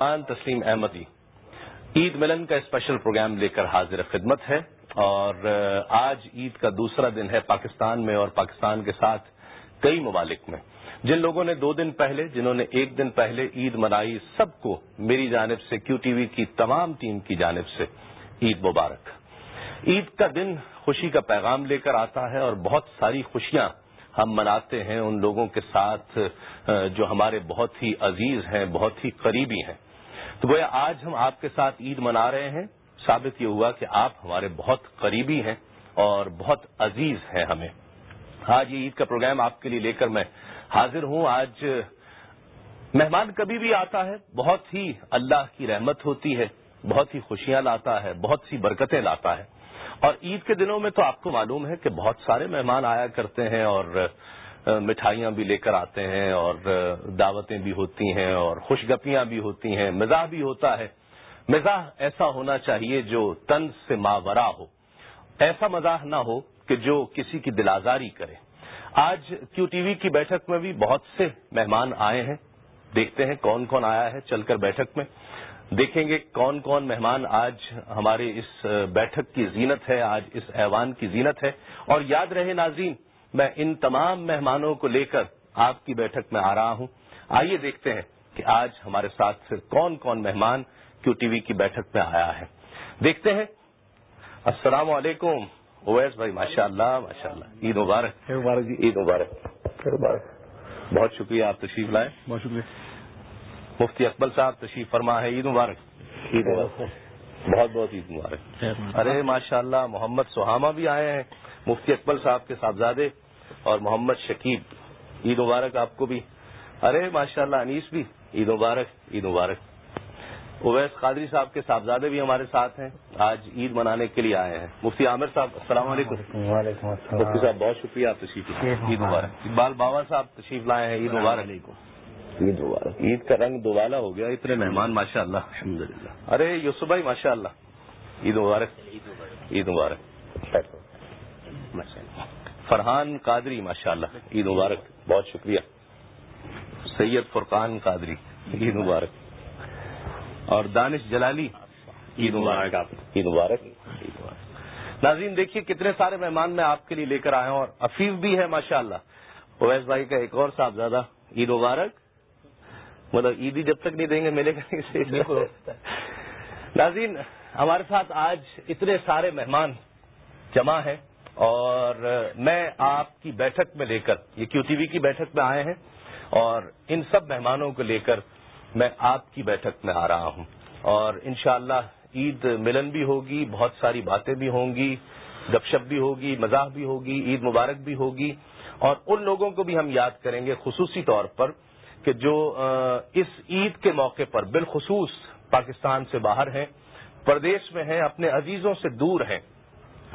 خان تسلیم احمدی۔ عید ملن کا اسپیشل پروگرام لے کر حاضر خدمت ہے اور آج عید کا دوسرا دن ہے پاکستان میں اور پاکستان کے ساتھ کئی ممالک میں۔ جن لوگوں نے دو دن پہلے، جنہوں نے ایک دن پہلے عید منائی سب کو میری جانب سے، کیو ٹی وی کی تمام ٹیم کی جانب سے عید مبارک۔ عید کا دن خوشی کا پیغام لے کر آتا ہے اور بہت ساری خوشیاں ہم مناتے ہیں ان لوگوں کے ساتھ جو ہمارے بہت ہی عزیز ہیں، بہت ہی قریبی ہیں۔ تو گویا آج ہم آپ کے ساتھ عید منا رہے ہیں۔ ثابت یہ ہوا کہ آپ ہمارے بہت قریبی ہیں اور بہت عزیز ہیں ہمیں۔ آج یہ عید کا پروگرام آپ کے لیے لے کر میں حاضر ہوں۔ آج مہمان کبھی بھی آتا ہے، بہت ہی اللہ کی رحمت ہوتی ہے، بہت ہی خوشیاں لاتا ہے، بہت سی برکتیں لاتا ہے۔ اور عید کے دنوں میں تو آپ کو معلوم ہے کہ بہت سارے مہمان آیا کرتے ہیں اور مٹھائیاں بھی لے کر آتے ہیں اور دعوتیں بھی ہوتی ہیں اور خوشگپیاں بھی ہوتی ہیں۔ مزاح بھی ہوتا ہے۔ مزاح ایسا ہونا چاہیے جو تن سے ماورا ہو۔ ایسا مزاح نہ ہو کہ جو کسی کی دل آزاری کرے۔ آج کیو ٹی وی کی بیٹھک میں بھی بہت سے مہمان آئے ہیں۔ دیکھتے ہیں کون کون آیا ہے چل کر بیٹھک میں۔ دیکھیں گے کون کون مہمان آج ہمارے اس بیٹھک کی زینت ہے، آج اس ایوان کی زینت ہے۔ اور یاد رہے ناظرین میں ان تمام مہمانوں کو لے کر آپ کی بیٹھک میں آ رہا ہوں۔ آئیے دیکھتے ہیں کہ آج ہمارے ساتھ پھر کون کون مہمان کیو ٹی وی کی بیٹھک میں آیا ہے۔ دیکھتے ہیں۔ السلام علیکم۔ اویس بھائی ماشاء اللہ ماشاء اللہ عید مبارک مبارک جی۔ عید مبارک۔ مبارک۔ بہت شکریہ آپ تشریف لائے۔ بہت شکریہ۔ مفتی اکبل صاحب تشریف فرما ہے۔ عید مبارک۔ عید مبارک۔ بہت بہت عید مبارک۔ ارے ماشاء اللہ محمد سہامہ بھی آئے ہیں۔ مفتی اکبل صاحب کے صاحبزادے اور محمد شکیب عید مبارک آپ کو بھی۔ ارے ماشاء اللہ انیس بھی۔ عید مبارک عید مبارک۔ اویس قادری صاحب کے صاحبزادے بھی ہمارے ساتھ ہیں۔ آج عید منانے کے لیے آئے ہیں۔ مفتی عامر صاحب السلام علیکم۔ وعلیکم السلام۔ مفتی صاحب بہت شکریہ آپ تشریف عید مبارک۔ اقبال بابا صاحب تشریف لائے ہیں۔ عید مبارک۔ عید مبارک۔ عید کا رنگ دوبالا ہو گیا۔ اتنے مہمان ماشاء اللہ الحمد للہ ارے یوسف بھائی ماشاء اللہ عید مبارک۔ عید مبارک۔ فرحان قادری ماشاء اللہ عید مبارک بہت شکریہ۔ سید فرقان قادری عید مبارک۔ اور دانش جلالی عید مبارک عید مبارک۔ ناظرین دیکھیے کتنے سارے مہمان میں آپ کے لیے لے کر آئے ہوں اور افیف بھی ہے ماشاء اللہ اویس بھائی کا ایک اور صاحب زیادہ عید مبارک۔ مطلب عید ہی جب تک نہیں دیں گے میلے کا ناظرین ہمارے ساتھ آج اتنے سارے مہمان جمع ہیں۔ اور میں آپ کی بیٹھک میں لے کر، یہ کیو ٹی وی کی بیٹھک میں آئے ہیں، اور ان سب مہمانوں کو لے کر میں آپ کی بیٹھک میں آ رہا ہوں۔ اور انشاءاللہ اللہ عید ملن بھی ہوگی، بہت ساری باتیں بھی ہوں گی، گپ شپ بھی ہوگی، مزاح بھی ہوگی، عید مبارک بھی ہوگی۔ اور ان لوگوں کو بھی ہم یاد کریں گے، خصوصی طور پر کہ جو اس عید کے موقع پر بالخصوص پاکستان سے باہر ہیں، پردیش میں ہیں، اپنے عزیزوں سے دور ہیں۔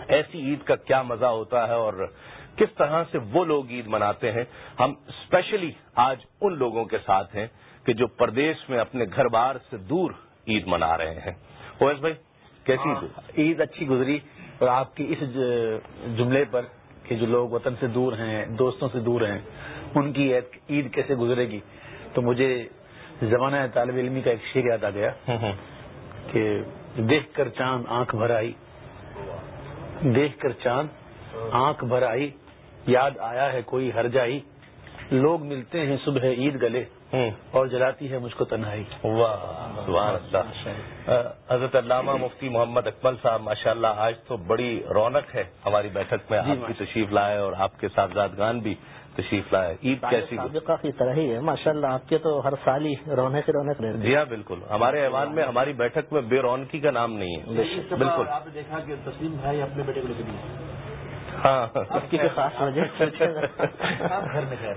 ایسی عید کا کیا مزہ ہوتا ہے اور کس طرح سے وہ لوگ عید مناتے ہیں؟ ہم اسپیشلی آج ان لوگوں کے ساتھ ہیں کہ جو پردیش میں اپنے گھر بار سے دور عید منا رہے ہیں۔ اویس بھائی کیسی عید اچھی گزری اور آپ کی اس جملے پر کہ جو لوگ وطن سے دور ہیں دوستوں سے دور ہیں ان کی عید کیسے گزرے گی؟ تو مجھے زمانہ طالب علمی کا ایک شعر یاد آ گیا کہ دیکھ کر چاند آنکھ بھر آئی دیکھ کر چاند آنکھ بھر آئی یاد آیا ہے کوئی ہر جائی لوگ ملتے ہیں صبح عید گلے اور جلاتی ہے مجھ کو تنہائی۔ حضرت علامہ مفتی محمد اکمل صاحب ماشاء اللہ آج تو بڑی رونق ہے ہماری بیٹھک میں۔ جی، آپ کی تشریف لائے اور آپ کے صاحبزادگان بھی۔ تشریف لائے عید کیسی کی طرح ہی ہے ماشاء اللہ آپ کے تو ہر سال ہی رونق رونق رہتے جی ہاں بالکل۔ ہمارے ایوان میں ہماری بیٹھک میں بے رونقی کا نام نہیں ہے۔ بالکل۔ آپ نے دیکھا کہ تسلیم بھائی اپنے بیٹے کو لے کے ہاں۔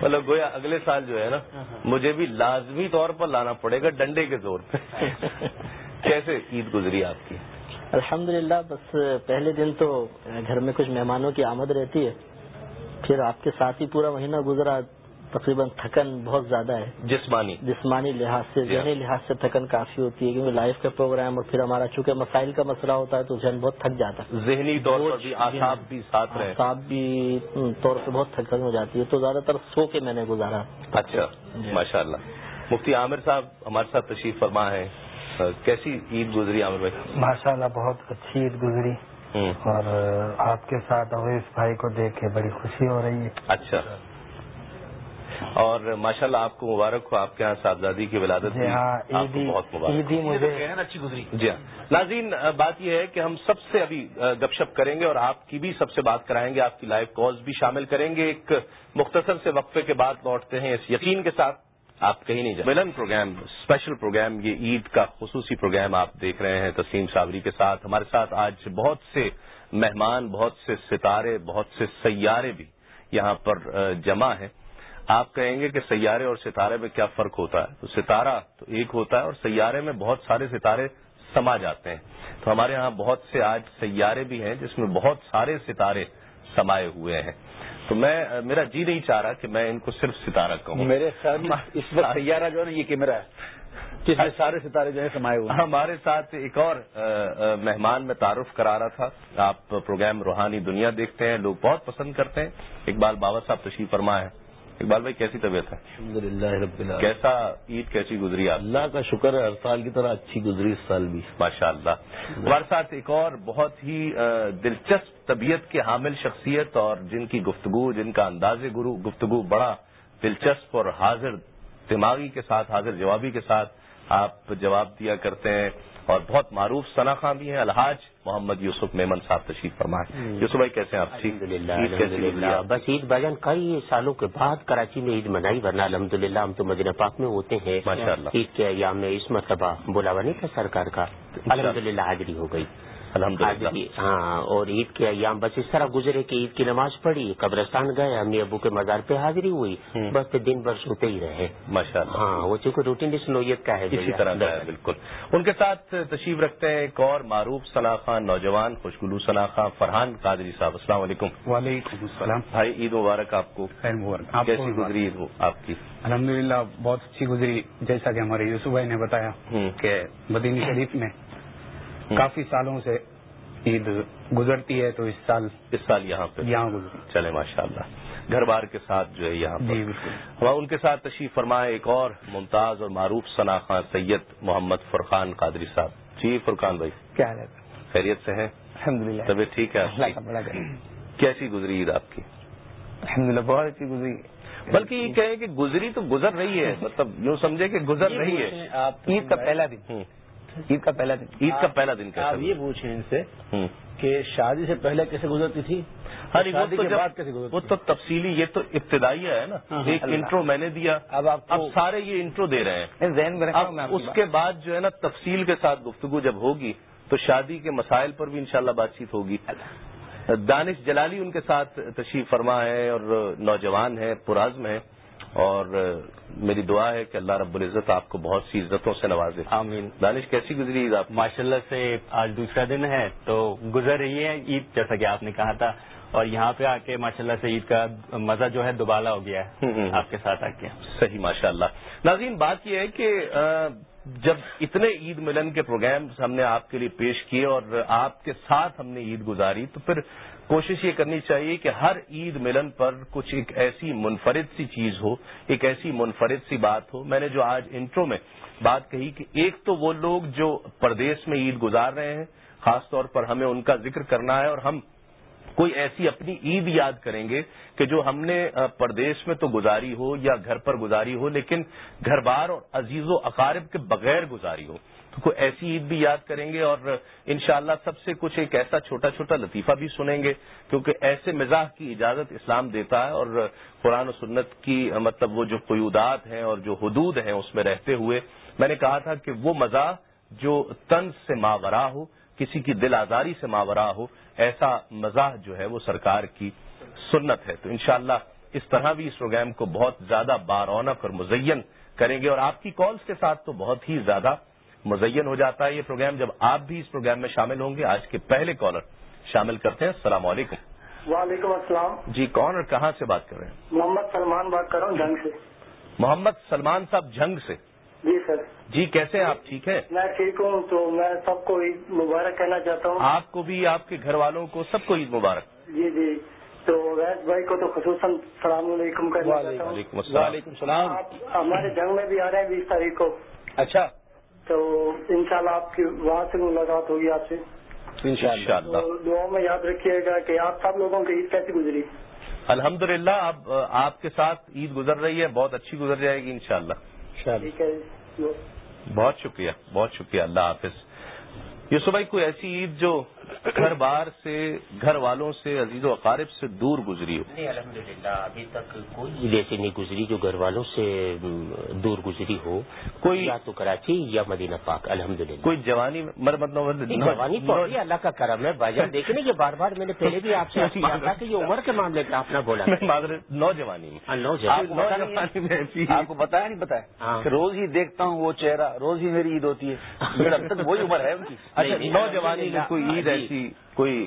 مطلب گویا اگلے سال جو ہے نا ہاں، ہاں۔ مجھے بھی لازمی طور پر لانا پڑے گا ڈنڈے کے زور پہ۔ کیسے عید گزری آپ کی؟ الحمدللہ بس پہلے دن تو گھر میں کچھ مہمانوں کی آمد رہتی ہے۔ پھر آپ کے ساتھ ہی پورا مہینہ گزرا تقریباً تھکن بہت زیادہ ہے۔ جسمانی۔ جسمانی لحاظ سے ذہنی لحاظ سے تھکن کافی ہوتی ہے کیونکہ لائف کا پروگرام اور پھر ہمارا چونکہ مسائل کا مسئلہ ہوتا ہے تو ذہن بہت تھک جاتا ہے۔ ذہنی طور پر بھی آساب بھی ساتھ رہے۔ آساب بھی طور پہ بہت تھکن ہو جاتی ہے تو زیادہ تر سو کے میں نے گزارا۔ اچھا۔ ماشاء اللہ مفتی عامر صاحب ہمارے ساتھ تشریف فرما ہے کیسی عید گزری عامر بھائی؟ ماشاء اللہ بہت اچھی عید گزری۔ اور آپ کے ساتھ اویس بھائی کو دیکھ کے بڑی خوشی ہو رہی ہے۔ اچھا۔ اور ماشاءاللہ آپ کو مبارک ہو آپ کے یہاں صاحبزادی کی ولادت جی ہوئی ہاں بہت مبارک مجھے اچھی گزری۔ جی ہاں۔ ناظرین بات یہ ہے کہ ہم سب سے ابھی گپ شپ کریں گے اور آپ کی بھی سب سے بات کرائیں گے آپ کی لائیو کالز بھی شامل کریں گے۔ ایک مختصر سے وقفے کے بعد لوٹتے ہیں اس یقین کے ساتھ آپ کہیں نہیں جائیں ملن پروگرام اسپیشل پروگرام، یہ عید کا خصوصی پروگرام آپ دیکھ رہے ہیں تسلیم صابری کے ساتھ۔ ہمارے ساتھ آج بہت سے مہمان، بہت سے ستارے، بہت سے سیارے بھی یہاں پر جمع ہیں۔ آپ کہیں گے کہ سیارے اور ستارے میں کیا فرق ہوتا ہے؟ تو ستارہ تو ایک ہوتا ہے اور سیارے میں بہت سارے ستارے سما جاتے ہیں۔ تو ہمارے ہاں بہت سے آج سیارے بھی ہیں جس میں بہت سارے ستارے سمائے ہوئے ہیں۔ تو میں میرا جی نہیں چاہ رہا کہ میں ان کو صرف ستارہ کہوں۔ میرے خیال میں اس وقت سیارہ جو ہے نا یہ کیمرہ ہے۔ جس میں سارے ستارے جو ہے سمائے ہوئے ہیں۔ ہمارے ساتھ ایک اور مہمان میں تعارف کرا رہا تھا۔ آپ پروگرام روحانی دنیا دیکھتے ہیں لوگ بہت پسند کرتے ہیں۔ اقبال بابا صاحب تشریف فرما ہے اقبال بھائی کیسی طبیعت ہے؟ الحمد للہ رب العالمین۔ کیسا عید کیسی گزری آپ؟ اللہ کا شکر ہے ہر سال کی طرح اچھی گزری اس سال بھی۔ ماشاء اللہ ہمارے ساتھ ایک اور بہت ہی دلچسپ طبیعت کے حامل شخصیت اور جن کی گفتگو جن کا انداز گرو گفتگو بڑا دلچسپ اور حاضر دماغی کے ساتھ حاضر جوابی کے ساتھ آپ جواب دیا کرتے ہیں اور بہت معروف صناخواں بھی ہیں الحاج محمد یوسف میمن صاحب تشریف فرمائے یوسف بھائی کیسے ہیں آپ؟ بس عید بھجن کئی سالوں کے بعد کراچی میں عید منائی ورنہ الحمد للہ ہم تو مدینہ پاک میں ہوتے ہیں۔ عید کے ایام میں اس مرتبہ بلاوا نہیں تھا سرکار کا؟ الحمد للہ حاضری ہو گئی۔ الحمد ہاں اور عید کے ایام بس اس طرح گزرے کہ عید کی نماز پڑھی قبرستان گئے امی ابو کے مزار پہ حاضری ہوئی۔ بس پھر دن بھر سوتے ہی رہے۔ ماشاء اللہ ہاں وہ چونکہ روٹین اس نوعیت کا ہے اسی۔ طرح کا ہے بالکل۔ ان کے ساتھ تشریف رکھتے ہیں ایک اور معروف خان نوجوان خوشگلو خان فرحان قادری صاحب۔ السلام علیکم۔ وعلیکم السلام۔ بھائی عید مبارک آپ کو۔ خیر مبارک۔ آپ کیسی گزری عید آپ کی؟ الحمد للہ بہت اچھی گزری۔ جیسا کہ ہمارے یوسف بھائی نے بتایا کہ مدینی شریف میں کافی سالوں سے عید گزرتی ہے تو اس سال اس سال یہاں پہ۔ یہاں گزری چلے ماشاء اللہ۔ گھر بار کے ساتھ جو ہے یہاں جی بالکل۔ ہم ان کے ساتھ تشریف فرمائے ایک اور ممتاز اور معروف ثنا خان سید محمد فرقان قادری صاحب۔ جی فرقان بھائی۔ کیا ہے؟ خیریت سے ہیں؟ الحمد للہ طبیعت ٹھیک ہے کیسی گزری عید آپ کی؟ الحمد للہ بہت اچھی گزری۔ بلکہ یہ کہیں کہ گزری تو گزر رہی ہے۔ مطلب یوں سمجھے کہ گزر رہی ہے۔ آپ عید کا پہلا دن۔ عید کا پہلا دن. عید کا پہلا دن کیسا آپ یہ پوچھیں ان سے۔ کہ شادی سے پہلے کیسے گزرتی تھی؟ ہاں نہیں، وہ تو کے جب- بعد کیسے گزرتی وہ تو تفصیلی یہ تو ابتدائی ہے نا۔ ہاں، ایک اللہ۔ انٹرو میں نے دیا۔ اب آپ اب سارے یہ انٹرو دے رہے ہیں۔ ذہن میں اس کے بعد جو ہے نا تفصیل کے ساتھ گفتگو جب ہوگی تو شادی کے مسائل پر بھی انشاءاللہ بات چیت ہوگی۔ دانش جلالی ان کے ساتھ تشریف فرما ہے اور نوجوان ہے پرازم ہے اور میری دعا ہے کہ اللہ رب العزت آپ کو بہت سی عزتوں سے نوازے آمین۔ دانش کیسی گزری عید آپ ماشاء اللہ سے آج دوسرا دن ہے تو گزر رہی ہے عید جیسا کہ آپ نے کہا تھا۔ اور یہاں پہ آ کے ماشاء اللہ سے عید کا مزہ جو ہے دوبالا ہو گیا۔ ہے۔ آپ کے ساتھ آ کے۔ صحیح ماشاء اللہ ناظرین بات یہ ہے کہ جب اتنے عید ملن کے پروگرامز ہم نے آپ کے لیے پیش کیے اور آپ کے ساتھ ہم نے عید گزاری تو پھر کوشش یہ کرنی چاہیے کہ ہر عید ملن پر کچھ ایک ایسی منفرد سی چیز ہو، ایک ایسی منفرد سی بات ہو۔ میں نے جو آج انٹرو میں بات کہی کہ ایک تو وہ لوگ جو پردیش میں عید گزار رہے ہیں، خاص طور پر ہمیں ان کا ذکر کرنا ہے اور ہم کوئی ایسی اپنی عید یاد کریں گے کہ جو ہم نے پردیش میں تو گزاری ہو یا گھر پر گزاری ہو، لیکن گھر بار اور عزیز و اقارب کے بغیر گزاری ہو۔ تو کوئی ایسی عید بھی یاد کریں گے اور انشاءاللہ سب سے کچھ ایک ایسا چھوٹا چھوٹا لطیفہ بھی سنیں گے، کیونکہ ایسے مزاح کی اجازت اسلام دیتا ہے اور قرآن و سنت کی مطلب وہ جو قیودات ہیں اور جو حدود ہیں اس میں رہتے ہوئے میں نے کہا تھا کہ وہ مزاح جو طنز سے ماورا ہو، کسی کی دل آزاری سے ماورا ہو، ایسا مزاح جو ہے وہ سرکار کی سنت ہے۔ تو انشاءاللہ اس طرح بھی اس پروگرام کو بہت زیادہ بارونق اور مزین کریں گے اور آپ کی کالز کے ساتھ تو بہت ہی زیادہ مزین ہو جاتا ہے یہ پروگرام جب آپ بھی اس پروگرام میں شامل ہوں گے آج کے پہلے کالر شامل کرتے ہیں۔ السلام علیکم۔ وعلیکم السلام۔ جی کون اور کہاں سے بات کر رہے ہیں؟ محمد سلمان بات کر رہا ہوں جنگ سے۔ محمد سلمان صاحب جھنگ سے۔ جی سر۔ جی کیسے ہیں؟ آپ ٹھیک ہے میں ٹھیک ہوں تو میں سب کو عید مبارک کہنا چاہتا ہوں۔ آپ کو بھی آپ کے گھر والوں کو سب کو عید مبارک۔ جی جی۔ تو ویس بھائی کو تو خصوصاً السلام علیکم کرنا چاہتا ہوں۔ وعلیکم السلام۔ ہمارے جنگ میں بھی آ رہے ہیں بیس تاریخ کو۔ اچھا۔ تو انشاءاللہ آپ کی وہاں سے ملاقات ہوگی آپ سے۔ انشاءاللہ۔ دعاؤں میں یاد رکھیے گا کہ آپ سب لوگوں کی عید کیسی گزری؟ الحمدللہ اب آپ کے ساتھ عید گزر رہی ہے بہت اچھی گزر جائے گی انشاءاللہ۔ ٹھیک ہے۔ بہت شکریہ بہت شکریہ اللہ حافظ۔ یوسف بھائی کوئی ایسی عید جو گھر بار سے گھر والوں سے عزیز و اقارب سے دور گزری ہو۔ نہیں الحمد للہ ابھی تک کوئی عید ایسی نہیں گزری جو گھر والوں سے دور گزری ہو۔ کوئی- یا تو کراچی یا مدینہ پاک الحمد للہ کوئی جوانی مطلب جوانی تو اللہ کا کرم ہے۔ بھائی دیکھنے کے بار بار میں نے پہلے بھی آپ سے کہ یہ عمر کے معاملے پہ آپ نہ بولا نوجوانی۔ ہاں، آپ کو ہے؟ نوجوانی آپ کو بتایا نہیں بتایا ہاں۔ کہ روز ہی دیکھتا ہوں وہ چہرہ روز ہی میری عید ہوتی ہے۔ میرا اب تک وہی عمر ہے ان کی۔ اچھا نوجوانی کوئی عید جی۔ ایسی کوئی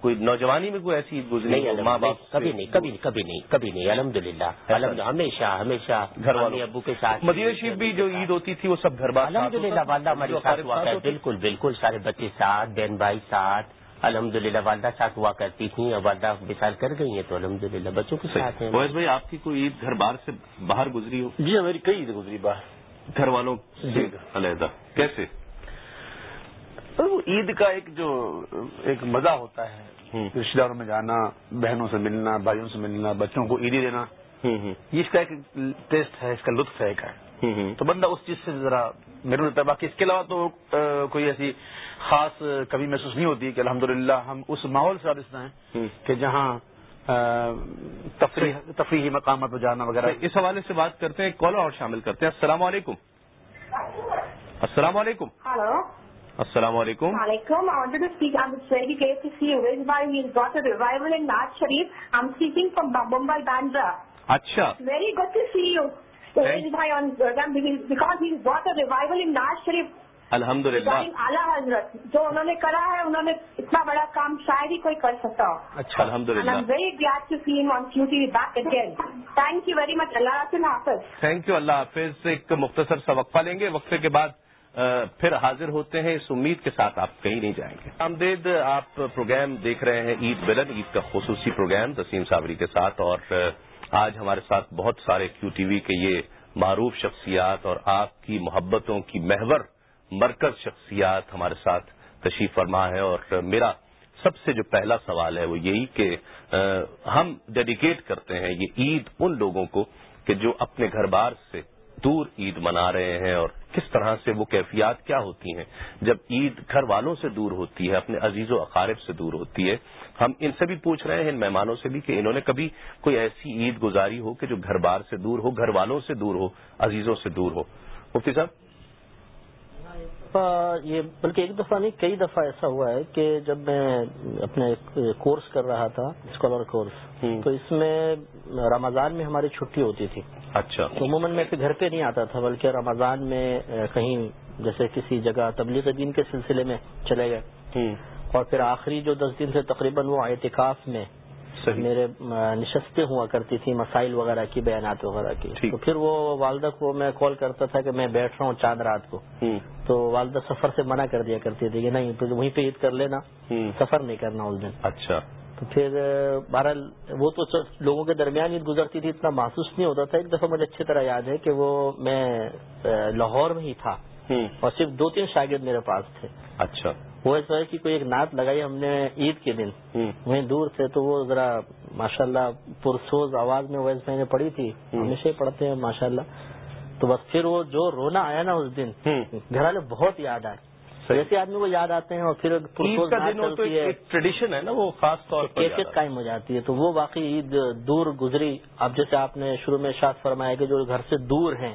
کوئی نوجوانی میں کوئی ایسی عید گزری نہیں ہو؟ الحمد ماں للہ، باپ کبھی نہیں کبھی نہیں کبھی نہیں کبھی نہیں الحمد للہ الحمد ہمیشہ ہمیشہ گھر والوں امی ابو کے ساتھ مدینہ شریف بھی جو عید ہوتی تھی وہ سب گھر بار الحمد للہ والدہ ہمارے ساتھ ہوا کرتے بالکل بالکل سارے بچے ساتھ بہن بھائی ساتھ۔ الحمد للہ والدہ ساتھ ہوا کرتی تھیں اور والدہ مثال کر گئی ہیں تو الحمد للہ بچوں کے ساتھ ہیں۔ بھائی آپ کی کوئی عید گھر بار سے باہر گزری ہو؟ جی میری کئی عید گزری باہر۔ گھر والوں سے علیحدہ۔ کیسے؟ وہ عید کا ایک جو ایک مزہ ہوتا ہے۔ رشتے داروں میں جانا بہنوں سے ملنا بھائیوں سے ملنا بچوں کو عیدی دینا یہ اس کا ایک ٹیسٹ ہے اس کا لطف ہے ایک۔ ہے تو بندہ اس چیز سے ذرا محروم رہتا ہے باقی اس کے علاوہ تو کوئی ایسی خاص کمی محسوس نہیں ہوتی کہ الحمدللہ ہم اس ماحول سے وابستہ ہیں۔ کہ جہاں تفریح تفریحی مقامات پہ جانا وغیرہ۔ اس حوالے سے بات کرتے ہیں کالر اور شامل کرتے ہیں۔ السلام علیکم۔ السلام علیکم۔ Hello. السلام علیکم۔ وعلیکم اچھا۔ Very good to see you الحمد للہ اعلیٰ حضرت جو انہوں نے کرا ہے انہوں نے اتنا بڑا کام شاید ہی کوئی کر سکتا ہو۔ اچھا الحمد للہ very glad to see on save T V back again thank you very much اللہ حافظ. تھینک یو اللہ حافظ۔ ایک مختصر سا وقفہ لیں گے۔ وقفے کے بعد پھر حاضر ہوتے ہیں، اس امید کے ساتھ آپ کہیں نہیں جائیں گے۔ آمدید، آپ پروگرام دیکھ رہے ہیں عید ملن، عید کا خصوصی پروگرام تسیم صابری کے ساتھ اور آج ہمارے ساتھ بہت سارے کیو ٹی وی کے یہ معروف شخصیات اور آپ کی محبتوں کی محور، مرکز شخصیات ہمارے ساتھ تشریف فرما ہے اور میرا سب سے جو پہلا سوال ہے وہ یہی کہ ہم ڈیڈیکیٹ کرتے ہیں یہ عید ان لوگوں کو کہ جو اپنے گھر بار سے دور عید منا رہے ہیں اور کس طرح سے وہ کیفیات کیا ہوتی ہیں؟ جب عید گھر والوں سے دور ہوتی ہے، اپنے عزیز و اقارب سے دور ہوتی ہے، ہم ان سے بھی پوچھ رہے ہیں، ان مہمانوں سے بھی، کہ انہوں نے کبھی کوئی ایسی عید گزاری ہو کہ جو گھر بار سے دور ہو، گھر والوں سے دور ہو، عزیزوں سے دور ہو۔ مفتی صاحب؟ یہ بلکہ ایک دفعہ نہیں کئی دفعہ ایسا ہوا ہے کہ جب میں اپنے کورس کر رہا تھا اسکالر کورس۔ تو اس میں رمضان میں ہماری چھٹی ہوتی تھی۔ اچھا۔ تو عموماً میں گھر پہ نہیں آتا تھا بلکہ رمضان میں کہیں جیسے کسی جگہ تبلیغ دین کے سلسلے میں چلے گئے۔ اور پھر آخری جو دس دن سے تقریباً وہ اعتکاف میں صحیح. میرے نشستیں ہوا کرتی تھی مسائل وغیرہ کی بیانات وغیرہ کی۔ تو پھر وہ والدہ کو میں کال کرتا تھا کہ میں بیٹھ رہا ہوں چاند رات کو. تو والدہ سفر سے منع کر دیا کرتی تھی کہ نہیں پھر وہیں پہ عید کر لینا. سفر نہیں کرنا اس دن. اچھا. تو پھر بہرحال وہ تو لوگوں کے درمیان عید گزرتی تھی اتنا محسوس نہیں ہوتا تھا. ایک دفعہ مجھے اچھی طرح یاد ہے کہ وہ میں اہ، لاہور میں ہی تھا. اور صرف دو تین شاگرد میرے پاس تھے. اچھا. وہ ایسا ہے کہ کوئی ایک نعت لگائی ہم نے عید کے دن۔ وہیں دور تھے تو وہ ذرا ماشاءاللہ پرسوز آواز میں ویسے میں نے پڑھی تھی۔ ہمیشہ ہی پڑھتے ہیں ماشاءاللہ۔ تو بس پھر وہ جو رونا آیا نا اس دن۔ گھر والے بہت یاد آئے۔ جیسے آدمی کو یاد آتے ہیں اور پھر کا دن تو ایک ٹریڈیشن ہے نا وہ خاص طور پر کیفیت قائم ہو جاتی ہے۔ تو وہ واقعی عید دور گزری۔ اب جیسے آپ نے شروع میں شاد فرمایا کہ جو گھر سے دور ہیں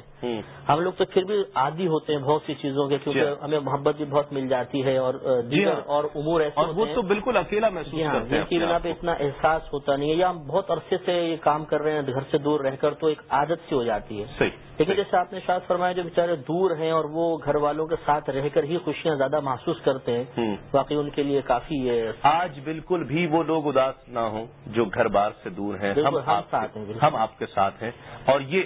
ہم لوگ تو پھر بھی عادی ہوتے ہیں بہت سی چیزوں کے جی کیونکہ ہاں۔ ہمیں محبت بھی بہت مل جاتی ہے اور جی دیگر ہاں۔ اور امور ایسے اور وہ تو بالکل اکیلا محسوس جی ہاں کرتے ہیں کی بنا پہ۔ اتنا احساس ہوتا نہیں ہے یا ہم بہت عرصے سے یہ کام کر رہے ہیں گھر سے دور رہ کر تو ایک عادت سی ہو جاتی ہے۔ لیکن جیسے آپ نے شاید فرمایا جو بیچارے دور ہیں اور وہ گھر والوں کے ساتھ رہ کر ہی خوشیاں زیادہ محسوس کرتے ہیں۔ واقعی ان کے لیے کافی یہ آج بالکل بھی وہ لوگ اداس نہ ہوں جو گھر بار سے دور ہیں۔ ہم۔ ہم آپ کے ساتھ ہیں۔ اور یہ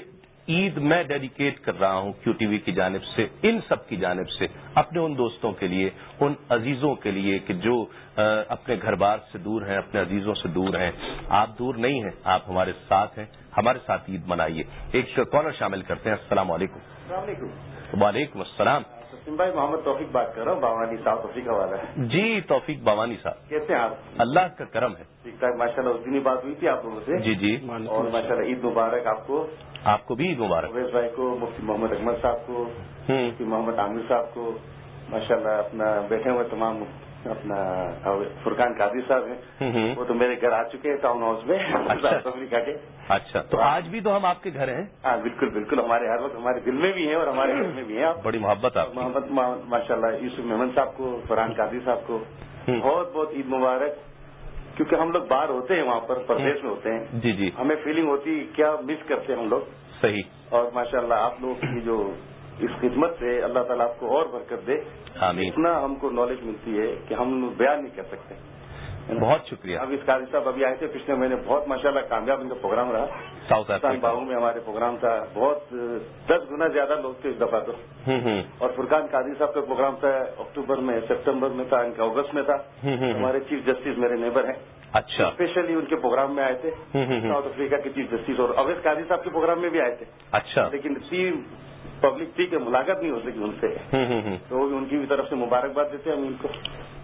عید میں ڈیڈیکیٹ کر رہا ہوں کیو ٹی وی کی جانب سے ان سب کی جانب سے اپنے ان دوستوں کے لیے ان عزیزوں کے لیے کہ جو اپنے گھر بار سے دور ہیں اپنے عزیزوں سے دور ہیں۔ آپ دور نہیں ہیں آپ ہمارے ساتھ ہیں۔ ہمارے ساتھ عید منائیے۔ ایک کالر شامل کرتے ہیں؟ السلام علیکم۔ السلام علیکم۔ وعلیکم السلام۔ سسیم بھائی محمد توفیق بات کر رہا ہوں باوانی ساؤتھ افریقہ والا ہے۔ جی توفیق بوانی صاحب۔ کیسے ہیں آپ؟ اللہ کا کرم ہے۔ ٹھیک ٹھاک ماشاء اللہ اس دن ہی بات ہوئی تھی آپ لوگوں سے۔ جی جی۔ اور ماشاء اللہ عید مبارک آپ کو۔ آپ کو بھی عید مبارک۔ اویس بھائی کو مفتی محمد احمد صاحب کو مفتی محمد عامر صاحب کو ماشاء اللہ اپنا بیٹھے ہوئے تمام اپنا فرقان قادری صاحب ہیں۔ وہ تو میرے گھر آ چکے ہیں ٹاؤن ہاؤس میں۔ اچھا۔ ساؤتھ افریقہ کے اچھا۔ تو آج بھی تو ہم آپ کے گھر ہیں۔ ہاں بالکل بالکل۔ ہمارے ہر وقت ہمارے دل میں بھی ہیں اور ہمارے گھر میں بھی ہیں بڑی محبت آپ محمد ماشاء اللہ یوسف محمد صاحب کو فرحان قادری صاحب کو۔ بہت بہت عید مبارک۔ کیونکہ ہم لوگ باہر ہوتے ہیں وہاں پر پردیش میں ہوتے ہیں۔ جی جی۔ ہمیں فیلنگ ہوتی کیا مس کرتے ہیں ہم لوگ؟ صحیح۔ اور ماشاء اللہ آپ لوگوں کی جو اس خدمت سے اللہ تعالیٰ آپ کو اور برکت دے۔ آمین۔ اتنا ہم کو نالج ملتی ہے کہ ہم بیان نہیں کر سکتے۔ بہت شکریہ۔ اب اس قادری صاحب ابھی آئے تھے پچھلے مہینے بہت ماشاء اللہ کامیاب ان کا پروگرام رہا۔ South Africa. باہو میں ہمارے پروگرام تھا۔ بہت دس گنا زیادہ لوگ تھے اس دفعہ تو۔ اور فرقان قادری صاحب کا پروگرام تھا اکتوبر میں سپتمبر میں تھا ان کا اگست میں تھا۔ ہمارے چیف جسٹس میرے نیبر ہیں۔ اچھا۔ اسپیشلی ان کے پروگرام میں آئے تھے۔ ساؤتھ افریقہ کے چیف جسٹس اور اویس قادری صاحب کے پروگرام میں بھی آئے تھے۔ اچھا۔ لیکن تین پبلک تھی کہ ملاقات نہیں ہو سکی ان سے۔ تو ان کی بھی طرف سے مبارکباد دیتے ہیں ہم ان کو۔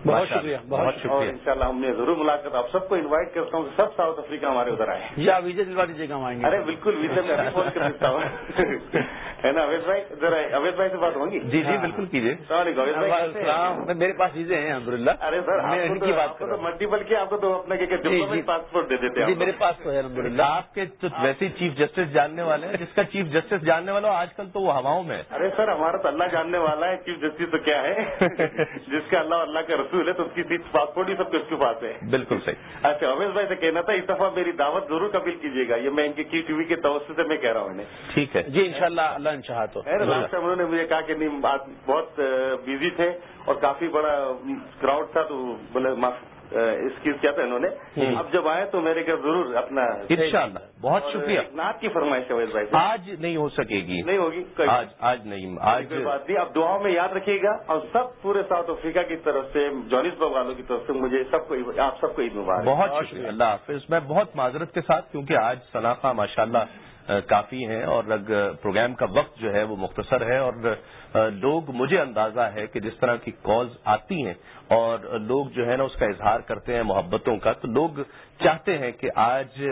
بہت شکریہ اللہ، بہت بہت اور شکریہ۔ انشاءاللہ ہم نے ضرور ملاقات آپ سب کو انوائٹ کرتا ہوں کہ سب ساؤتھ افریقہ ہمارے ادھر آئے یا ویزے دلوا دیجیے گا ہم آئیں گے۔ ارے بالکل ویسے میں فون کر دیتا ہوں۔ ہے نا اویس بھائی ذرا اویس بھائی سے بات ہوگی جی جی بالکل کیجیے۔ السلام میرے پاس ویزے ہیں الحمد للہ ارے سر آپ ان کی بات آپ کر کو رہا تو ہوں ملٹیپل کیا آپ کو تو اپنا کہ جی، جی۔ پاسپورٹ دے دیتے ہیں جی آپ۔ میرے۔ پاس تو ہے الحمد للہ آپ کے تو ویسے چیف جسٹس جاننے والے ہیں جس کا چیف جسٹس جاننے والا آج کل تو وہ ہواؤں میں ارے سر ہمارا تو اللہ جاننے والا ہے چیف جسٹس تو کیا ہے؟ جس کا اللہ اللہ کا رسول ہے تو اس کی سیٹ پاسپورٹ ہی سب کے اس کے پاس ہے بالکل صحیح۔ اچھا اویس بھائی سے کہنا تھا اس دفعہ میری دعوت ضرور قبول کیجیے گا یہ میں ان کی کی ٹی وی کے توسط سے میں کہہ رہا ہوں انہیں۔ ٹھیک ہے۔ جی انشاءاللہ اللہ ان چاہا تو۔ لاسٹ ٹائم انہوں نے مجھے کہا کہ نہیں بات بہت بزی تھے اور کافی بڑا کراؤڈ تھا تو بولے اسکیز کیا تھا انہوں نے؟ اب جب آئے تو میرے گھر ضرور اپنا انشاءاللہ بہت شکریہ۔ نعت کی فرمائش ہے بھائی آج نہیں ہو سکے گی۔ نہیں ہوگی آج آج نہیں آج کوئی بات نہیں آپ دعاؤں میں یاد رکھیے گا اور سب پورے ساؤتھ افریقہ کی طرف سے جونس برگ والوں کی طرف سے مجھے سب کو آپ سب کو عید مبارک۔ بہت شکریہ اللہ حافظ۔ میں بہت معذرت کے ساتھ کیونکہ آج صنافہ ماشاءاللہ اللہ کافی ہیں اور لگ، پروگرام کا وقت جو ہے وہ مختصر ہے اور لوگ مجھے اندازہ ہے کہ جس طرح کی کالز آتی ہیں اور لوگ جو ہے نا اس کا اظہار کرتے ہیں محبتوں کا، تو لوگ چاہتے ہیں کہ آج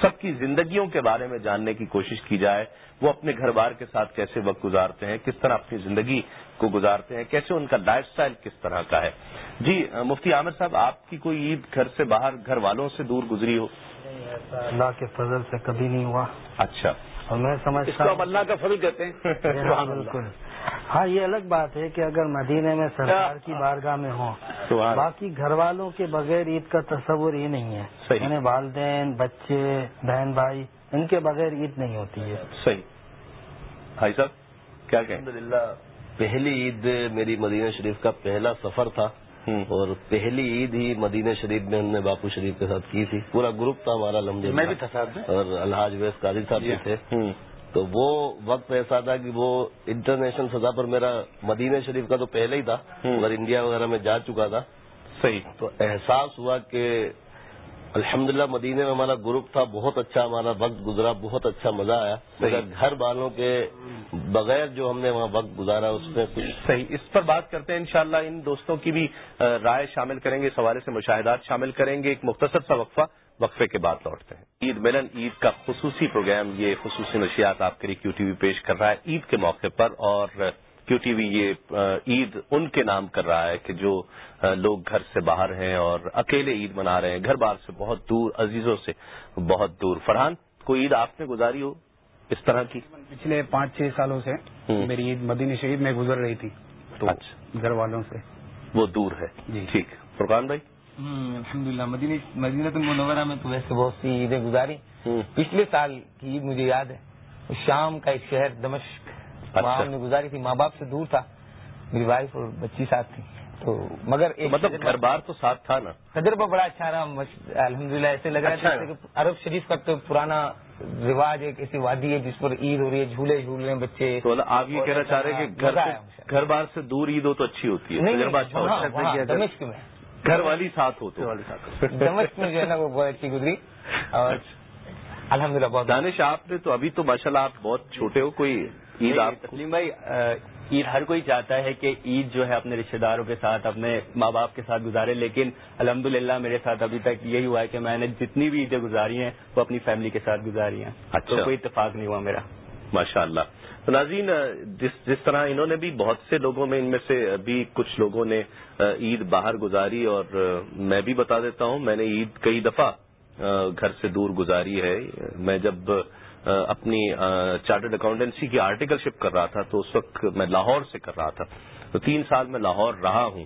سب کی زندگیوں کے بارے میں جاننے کی کوشش کی جائے، وہ اپنے گھر بار کے ساتھ کیسے وقت گزارتے ہیں، کس طرح اپنی زندگی کو گزارتے ہیں، کیسے ان کا لائف سٹائل کس طرح کا ہے۔ جی مفتی عامر صاحب، آپ کی کوئی عید گھر سے باہر، گھر والوں سے دور گزری ہو؟ اللہ کے فضل سے کبھی نہیں ہوا۔ اچھا۔ اور میں اس سمجھتا کو ہم اللہ کا فضل کہتے ہیں۔ ہاں، بالکل ہاں یہ الگ بات ہے کہ اگر مدینے میں سرکار کی بارگاہ میں ہوں باقی گھر والوں کے بغیر عید کا تصور یہ نہیں ہے۔ یعنی والدین بچے بہن بھائی ان کے بغیر عید نہیں ہوتی ہے۔ صحیح۔ بھائی صاحب کیا کہیں؟ الحمدللہ پہلی عید میری مدینہ شریف کا پہلا سفر تھا۔ ہوں۔ اور پہلی عید ہی مدینہ شریف میں ہم نے باپو شریف کے ساتھ کی تھی۔ پورا گروپ تھا ہمارا الحمدللہ۔ میں بھی تھا ساتھ میں۔ اور الحاج ویس قادری صاحب بھی تھے۔ ہوں۔ تو وہ وقت ایسا تھا کہ وہ انٹرنیشنل سطح پر میرا مدینہ شریف کا تو پہلے ہی تھا۔ مگر انڈیا وغیرہ میں جا چکا تھا۔ صحیح۔ تو احساس ہوا کہ الحمدللہ مدینے میں ہمارا گروپ تھا بہت اچھا ہمارا وقت گزرا بہت اچھا مزہ آیا۔ مگر گھر والوں کے بغیر جو ہم نے وہاں وقت گزارا اس میں کچھ صحیح۔ اس پر بات کرتے ہیں انشاءاللہ ان دوستوں کی بھی رائے شامل کریں گے اس حوالے سے مشاہدات شامل کریں گے۔ ایک مختصر سا وقفہ وقفے کے بعد لوٹتے ہیں۔ عید ملن عید کا خصوصی پروگرام یہ خصوصی نشیات آپ کے لیے کیو ٹی وی پیش کر رہا ہے۔ عید کے موقع پر اور کیو ٹی وی یہ عید ان کے نام کر رہا ہے کہ جو لوگ گھر سے باہر ہیں اور اکیلے عید منا رہے ہیں گھر بار سے بہت دور عزیزوں سے بہت دور۔ فرحان کوئی عید آپ نے گزاری ہو اس طرح کی؟ پچھلے پانچ چھ سالوں سے۔ میری عید مدینہ شریف میں گزر رہی تھی۔ تو اچھا۔ گھر والوں سے۔ وہ دور ہے۔ جی۔ ٹھیک۔ فرقان بھائی؟ الحمد للہ مدینہ المنورہ میں تو ویسے بہت سی عیدیں گزاری۔ پچھلے سال کی عید مجھے یاد ہے شام کا ایک شہر دمشق وہاں ہم نے گزاری تھی ماں باپ سے دور تھا میری وائف اور بچی ساتھ تھی۔ تو مگر مطلب گھر بار تو ساتھ تھا نا؟ تجربہ بڑا اچھا رہا الحمد للہ ایسے لگ رہا اچھا۔ تھا کہ عرب شریف کا تو پرانا رواج ایک ایسی وادی ہے جس پر عید ہو رہی ہے جھولے جھول رہے ہیں بچے۔ تو آپ یہ کہنا چاہ رہے ہیں کہ گھر بار سے دور عید ہو تو اچھی ہوتی ہے اچھا ہے وہاں دمشق میں۔ گھر والی ساتھ ہو تو۔ دمشق میں جو ہے نا وہ بہت اچھی گزری۔ اور الحمد للہ بہت دانش آپ نے تو ابھی تو ماشاءاللہ آپ بہت چھوٹے ہو کوئی عید آپ تسلیم بھائی عید ہر کوئی چاہتا ہے کہ عید جو ہے اپنے رشتہ داروں کے ساتھ اپنے ماں باپ کے ساتھ گزارے لیکن الحمدللہ میرے ساتھ ابھی تک یہی ہوا ہے کہ میں نے جتنی بھی عیدیں گزاری ہیں وہ اپنی فیملی کے ساتھ گزاری ہیں۔ اچھا۔ تو کوئی اتفاق نہیں ہوا میرا۔ ماشاء اللہ تو ناظرین جس جس طرح انہوں نے بھی بہت سے لوگوں میں ان میں سے ابھی کچھ لوگوں نے عید باہر گزاری اور میں بھی بتا دیتا ہوں میں نے عید کئی دفعہ گھر سے دور گزاری ہے۔ میں جب اپنی چارٹرڈ اکاؤنٹنسی کی آرٹیکل شپ کر رہا تھا تو اس وقت میں لاہور سے کر رہا تھا۔ تو تین سال میں لاہور رہا ہوں۔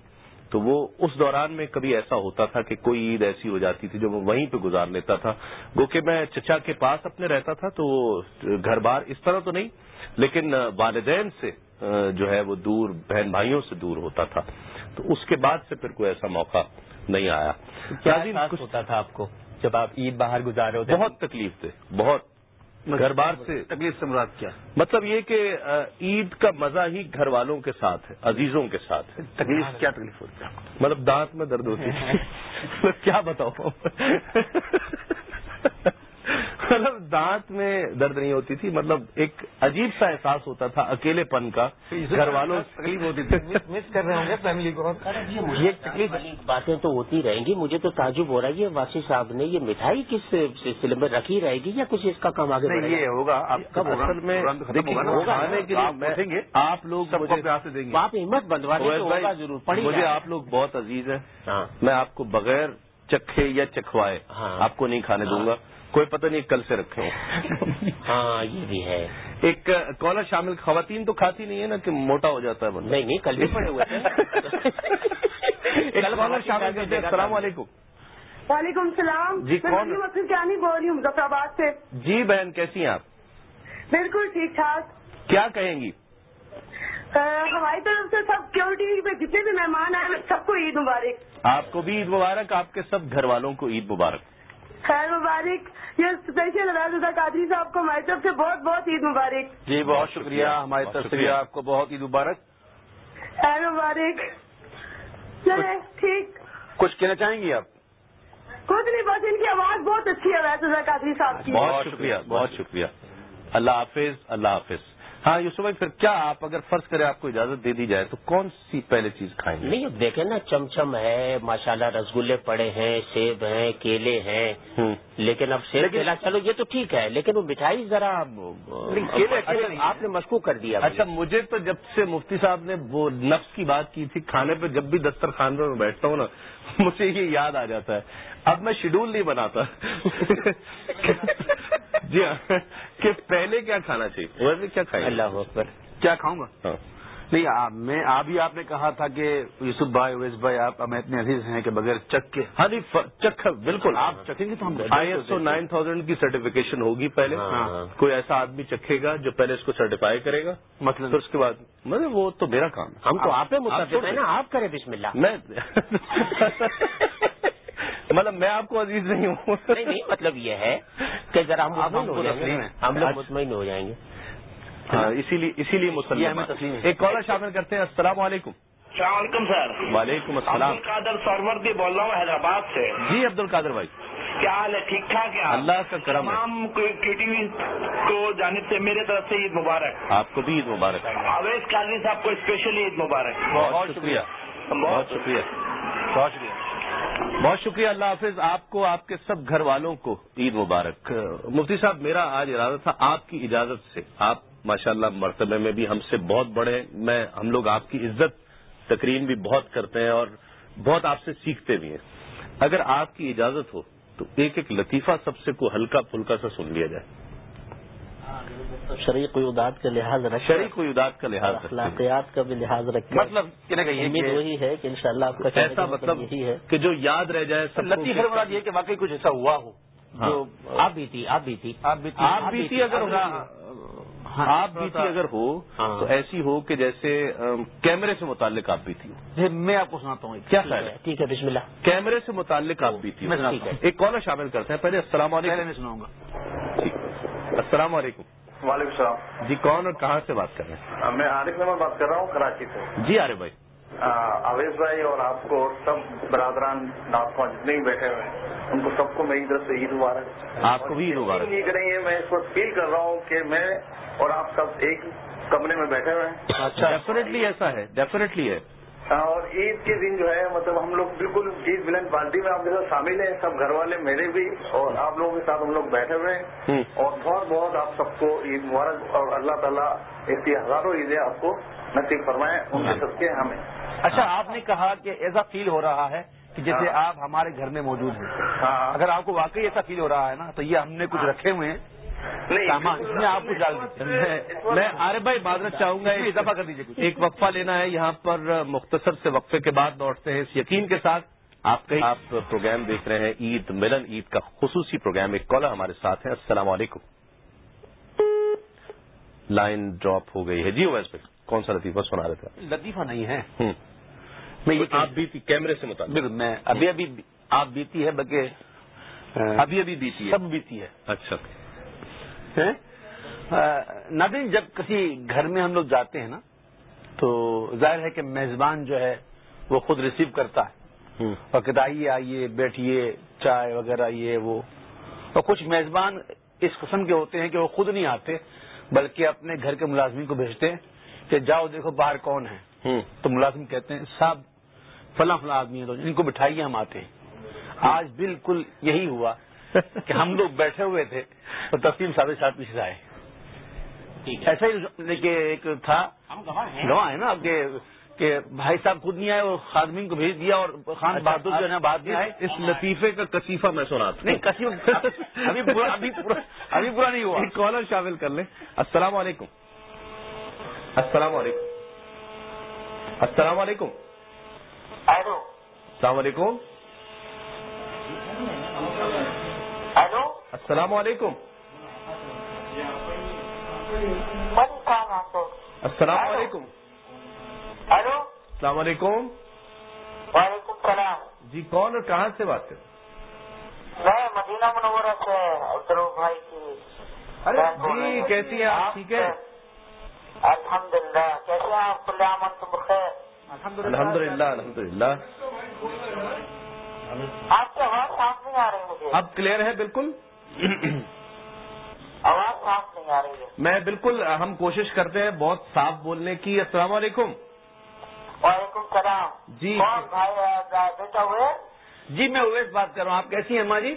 تو وہ اس دوران میں کبھی ایسا ہوتا تھا کہ کوئی عید ایسی ہو جاتی تھی جو میں وہیں پہ گزار لیتا تھا۔ وہ کہ میں چچا کے پاس اپنے رہتا تھا تو گھر بار اس طرح تو نہیں لیکن والدین سے جو ہے وہ دور بہن بھائیوں سے دور ہوتا تھا۔ تو اس کے بعد سے پھر کوئی ایسا موقع نہیں آیا۔ کیا ہوتا تھا آپ کو جب آپ عید باہر گزارے ہوتے؟ بہت تکلیف تھے بہت۔ گھر بار سے تکلیف سے مراد کیا؟ مطلب یہ کہ عید کا مزہ ہی گھر والوں کے ساتھ ہے عزیزوں کے ساتھ ہے۔ تکلیف کیا تکلیف ہوتی ہے مطلب دانت میں درد ہوتی ہے۔ کیا بتاؤ مطلب دانت میں درد نہیں ہوتی تھی مطلب ایک عجیب سا احساس ہوتا تھا اکیلے پن کا گھر والوں تکلیف ہوتی تھی مس کر رہے ہوں گے فیملی کو۔ یہ تکلیف باتیں تو ہوتی رہیں گی مجھے تو تعجب ہو رہا ہے یہ واسی صاحب نے یہ مٹھائی کس سلسلے میں رکھی رہے گی یا کچھ اس کا کام آگے یہ ہوگا آپ کب اصل میں آپ لوگ آپ ہمت بندوا ضرور مجھے آپ لوگ بہت عزیز ہیں۔ ہاں۔ میں آپ کو بغیر چکھے یا چکھوائے ہاں۔ آپ کو نہیں کھانے دوں گا۔ کوئی پتہ نہیں کل سے رکھے ہاں یہ بھی ہے۔ ایک کالر شامل خواتین تو کھاتی نہیں ہے نا کہ موٹا ہو جاتا ہے بندہ۔ نہیں نہیں کل بھی پڑے ہوئے کالر شامل کرتے السلام علیکم۔ وعلیکم السلام۔ جی، کون؟ اکثر کیانی بول رہی ہوں مظفر آباد سے۔ جی بہن کیسی ہیں آپ؟ بالکل ٹھیک ٹھاک۔ کیا کہیں گی؟ ہماری طرف سے سب کیور ٹی وی پہ جتنے بھی مہمان آئے سب کو عید مبارک۔ آپ کو بھی عید مبارک آپ کے سب گھر والوں کو عید مبارک۔ خیر مبارک۔ یہ اسپیشل رضا قادری صاحب کو ہماری طرف سے بہت بہت عید مبارک۔ جی بہت شکریہ۔ ہماری طرف سے آپ کو بہت عید مبارک۔ خیر مبارک۔ چلے ٹھیک۔ کچھ کہنا چاہیں گی آپ؟ کچھ نہیں بس ان کی آواز بہت اچھی ہے رضا قادری صاحب کی۔ بہت شکریہ بہت شکریہ۔ اللہ حافظ اللہ حافظ۔ ہاں یوسف بھائی پھر کیا آپ اگر فرض کریں آپ کو اجازت دے دی جائے تو کون سی پہلے چیز کھائیں گے؟ نہیں دیکھیں نا چمچم ہے ماشاءاللہ رسگلے پڑے ہیں سیب ہیں کیلے ہیں لیکن اب سیب کیلا چلو یہ تو ٹھیک ہے لیکن وہ مٹھائی ذرا۔ آپ نے مشکوک کر دیا اچھا مجھے تو جب سے مفتی صاحب نے وہ نفس کی بات کی تھی کھانے پہ جب بھی دسترخوان پہ میں بیٹھتا ہوں نا مجھے یہ یاد آ جاتا ہے۔ اب میں شیڈول نہیں بناتا۔ جی ہاں۔ کہ پہلے کیا کھانا چاہیے؟ ویسے کیا کھائیں؟ اللہ اکبر۔ کیا کھاؤں گا؟ ہاں۔ نہیں آپ میں ابھی آپ نے کہا تھا کہ یوسف بھائی اویس بھائی آپ ہمیں اتنے عزیز ہیں کہ بغیر چک کے۔ ہاں جی چکھ بالکل۔ آپ چکھیں گے تو ہم I S O nine thousand کی سرٹیفکیشن ہوگی پہلے۔ ہاں۔ کوئی ایسا آدمی چکھے گا جو پہلے اس کو سرٹیفائی کرے گا؟ مطلب پھر اس کے بعد مطلب وہ تو میرا کام ہے۔ ہم تو آپ آپ کریں بسم اللہ۔ میں مطلب میں آپ کو عزیز نہیں ہوں۔ نہیں مطلب یہ ہے کہ ذرا ہم لوگ۔ مطمئن ہو جائیں گے۔ ہاں اسی لیے اسی لیے مسلم۔ ایک کالر شامل کرتے ہیں۔ السلام علیکم۔ السلام علیکم سر۔ وعلیکم السلام۔ عبد القادر سروردی بول رہا ہوں حیدرآباد سے۔ جی عبد القادر بھائی۔ کیا حال ہے؟ ٹھیک ٹھاک ہے؟ اللہ کا کرم تمام ٹی وی کو جانب سے میرے طرف سے عید مبارک۔ آپ کو بھی عید مبارک۔ اویس قادری صاحب کو اسپیشلی عید مبارک۔ بہت شکریہ۔ بہت شکریہ۔ بہت شکریہ۔ بہت شکریہ، اللہ حافظ۔ آپ کو، آپ کے سب گھر والوں کو عید مبارک۔ مفتی صاحب، میرا آج ارادہ تھا آپ کی اجازت سے۔ آپ ماشاءاللہ مرتبے میں بھی ہم سے بہت بڑے میں، ہم لوگ آپ کی عزت تقرین بھی بہت کرتے ہیں اور بہت آپ سے سیکھتے بھی ہیں۔ اگر آپ کی اجازت ہو تو ایک ایک لطیفہ سب سے کو ہلکا پھلکا سا سن لیا جائے۔ شریک قیودات کا لحاظ رکھیں شریک و یادات کا لحاظ اخلاقیات کا بھی لحاظ رکھیں مطلب امید کہ وہی ہے کہ انشاءاللہ آپ کا ایسا مطلب یہی ہے۔ کہ جو یاد رہ جائے لطیف مراد یہ کہ واقعی کچھ ایسا ہوا ہو۔ ہاں۔ جو آپ بھی تھی آپ بھی تھی آپ بھی آپ بیتی۔ اگر آپ بیتی اگر ہو ہاں۔ تو ایسی ہو کہ جیسے کیمرے سے متعلق آپ بیتی ہو۔ جی، میں آپ کو سناتا ہوں۔ کیا خیال ہے؟ ٹھیک ہے بسم اللہ۔ کیمرے سے متعلق آپ ہے ہوں۔ ایک کالر شامل کرتے ہیں۔ پہلے السلام علیکم۔ میں سناؤں گا۔ السلام علیکم۔ وعلیکم السلام۔ جی کون اور کہاں سے بات کر رہے ہیں؟ میں عارف احمد بات کر رہا ہوں کراچی سے۔ جی آرے بھائی۔ اویز بھائی اور آپ کو سب برادران آپ کو جتنے بھی بیٹھے ہوئے ہیں ان کو سب کو میری طرف سے عید مبارک۔ آپ کو بھی عید مبارک۔ نہیں کر رہی ہے میں اس وقت فیل کر رہا ہوں کہ میں اور آپ سب ایک کمرے میں بیٹھے ہوئے ہیں۔ اچھا۔ ڈیفینیٹلی ایسا ہے ڈیفینیٹلی ہے۔ اور عید کے دن جو ہے مطلب ہم لوگ بالکل عید ملن پارٹی میں آپ کے ساتھ شامل ہیں سب گھر والے میرے بھی اور آپ لوگوں کے ساتھ ہم لوگ بیٹھے ہوئے ہیں۔ اور بہت بہت آپ سب کو عید مبارک اور اللہ تعالیٰ ایسی ہزاروں عیدیں آپ کو نصیب فرمائیں ان کے سب کے ہمیں۔ اچھا آپ نے کہا کہ ایسا فیل ہو رہا ہے کہ جیسے آپ ہمارے گھر میں موجود ہیں۔ اگر آپ کو واقعی ایسا فیل ہو رہا ہے نا تو یہ ہم نے کچھ رکھے ہوئے ہیں۔ سامان اس میں آپ کو ڈال دیتے میں عارف بھائی معذرت چاہوں گا اضافہ کر دیجیے کچھ۔ ایک وقفہ لینا ہے۔ یہاں پر مختصر سے وقفے کے بعد لوٹتے ہیں۔ اس یقین کے ساتھ آپ کئی آپ پروگرام دیکھ رہے ہیں عید ملن عید کا خصوصی پروگرام۔ ایک کالر ہمارے ساتھ ہیں۔ السلام علیکم۔ لائن ڈراپ ہو گئی ہے۔ جی ویس بھائی کون سا لطیفہ سنا رہے تھے لطیفہ نہیں ہے۔ میں یہ آپ بھی کیمرے سے متعلق۔ بالکل میں ابھی ابھی آپ بیتی ہے بلکہ ابھی ابھی بیتی ہے۔ سب بیتی ہے۔ اچھا۔ نادین جب کسی گھر میں ہم لوگ جاتے ہیں نا تو ظاہر ہے کہ میزبان جو ہے وہ خود ریسیو کرتا ہے۔ اور آئیے آئیے بیٹھیے چائے وغیرہ یہ وہ۔ اور کچھ میزبان اس قسم کے ہوتے ہیں کہ وہ خود نہیں آتے بلکہ اپنے گھر کے ملازمین کو بھیجتے ہیں کہ جاؤ دیکھو باہر کون ہے۔ تو ملازم کہتے ہیں صاحب فلاں فلاں آدمی ہیں تو ان کو بٹھائیے ہم آتے ہیں۔ آج بالکل یہی ہوا۔ کہ ہم لوگ بیٹھے ہوئے تھے اور تسلیم صاحب صاحب پیچھے آئے۔ ایسا ہی کہ ایک تھا۔ گواہ ہے نا کہ کہ بھائی صاحب خود نہیں آئے اور خادمین کو بھیج دیا اور خان بہادر جو ہے نا بعد میں آئے۔ اس لطیفے کا کسیفہ میں سنا تھا۔ نہیں کسی ابھی پورا ابھی پورا نہیں ہوا۔ ایک کالر شامل کر لیں۔ السلام علیکم۔ السلام علیکم۔ السلام علیکم۔ السلام علیکم۔ ہیلو السلام علیکم۔ السلام علیکم۔ ہیلو السلام علیکم۔ وعلیکم السلام۔ جی کون اور کہاں سے بات کر میں مدینہ منورہ سے عبدالو بھائی کی ارے جی کیسی ہیں آپ؟ ٹھیک ہے الحمد للہ کیسے ہیں آپ؟ الحمد للہ الحمد للہ آپ کی آواز صاف نہیں آ رہی مجھے۔ اب کلیئر ہے بالکل؟ آواز صاف نہیں آ رہی ہے۔ میں بالکل ہم کوشش کرتے ہیں بہت صاف بولنے کی۔ السلام علیکم۔ وعلیکم السلام۔ جی بیٹا ہوئے؟ جی میں اویس بات کر رہا ہوں۔ آپ کیسی ہیں اماں جی؟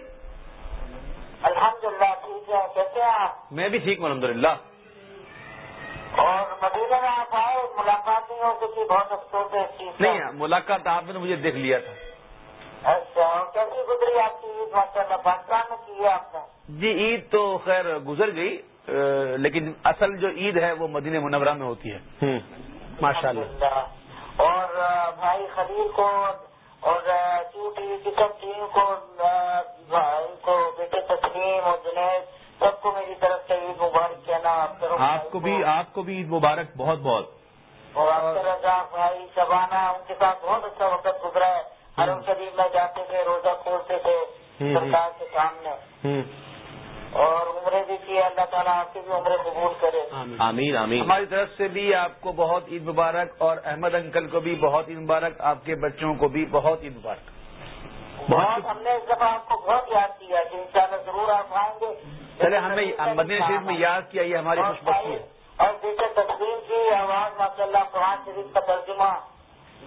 الحمد للہ ٹھیک ہے۔ کیسے ہیں آپ؟ میں بھی ٹھیک ہوں الحمد للہ اور مدینہ میں آپ آئے ملاقات نہیں ہو سکی بہت افسوس ہے نہیں ملاقات آپ نے مجھے دیکھ لیا تھا۔ اچھا اور کیسی گزری آپ کی عید ماشاء اللہ پاکستان میں کی ہے آپ نے۔ جی عید تو خیر گزر گئی لیکن اصل جو عید ہے وہ مدینہ منورہ میں ہوتی ہے۔ ماشاء اللہ اور بھائی خلیل کو اور ٹی ٹی وی کی سب ٹیم کو بھائی کو بیٹے تسلیم اور جنید سب کو میری طرف سے عید مبارک کہنا۔ آپ کو بھی آپ کو بھی عید مبارک بہت بہت۔ اور بھائی شبانہ ان کے ساتھ بہت اچھا وقت گزرا ہے۔ حرم شریف میں جاتے تھے روزہ کھولتے تھے سرکار کے سامنے۔ اور عمرے بھی کیے اللہ تعالیٰ آپ کی بھی عمرے قبول کرے۔ آمین۔ آمین ہماری طرف سے بھی آپ کو بہت عید مبارک اور احمد انکل کو بھی بہت عید مبارک آپ کے بچوں کو بھی بہت عید مبارک۔ بہت ہم نے اس دفعہ آپ کو بہت یاد کیا کہ انشاءاللہ ضرور آپ آئیں گے۔ چلے ہمیں مدینہ شریف میں یاد کیا یہ ہماری خوش بختی ہے۔ اور بیٹے تصویر کی آواز ماشاء اللہ قرآن شریف کا ترجمہ۔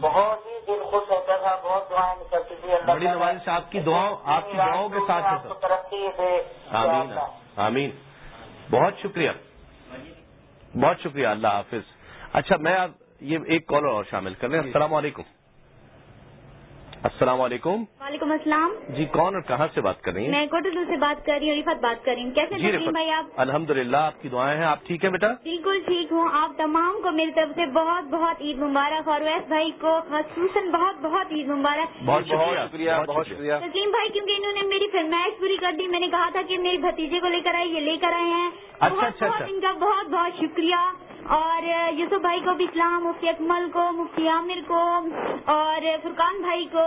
بہت ہی دل خوش ہوتا تھا بہت دعائیں نکلتی تھی اللہ بڑی نواز آپ کی دعاؤں آپ کی دعاؤں کے ساتھ آپ کو ترقی دے۔ آمین آمین۔ بہت شکریہ۔ بہت شکریہ اللہ حافظ۔ اچھا میں یہ ایک کالر اور شامل کر لیں۔ السلام علیکم۔ السلام علیکم۔ وعلیکم السلام۔ جی کون اور کہاں سے بات کر رہی ہیں؟ میں کوٹلو سے بات کر رہی ہوں رفت بات کر رہی ہوں۔ کیسے جی تسلیم بھائی آپ؟ الحمد للہ آپ کی دعائیں ہیں۔ آپ ٹھیک ہیں بیٹا؟ بالکل ٹھیک ہوں۔ آپ تمام کو میری طرف سے بہت بہت عید مبارک اور ویس بھائی کو خصوصاً بہت بہت عید مبارک۔ بہت شکریہ بہت شکریہ تسلیم بھائی کیونکہ انہوں نے میری فرمائش پوری کر دی میں نے کہا تھا کہ میرے بھتیجے کو لے کر آئے یہ لے کر آئے ہیں۔ اچھا اچھا اچھا۔ ان کا بہت بہت شکریہ۔ اور یوسف بھائی کو بھی اسلام مفتی اکمل کو مفتی عامر کو اور فرقان بھائی کو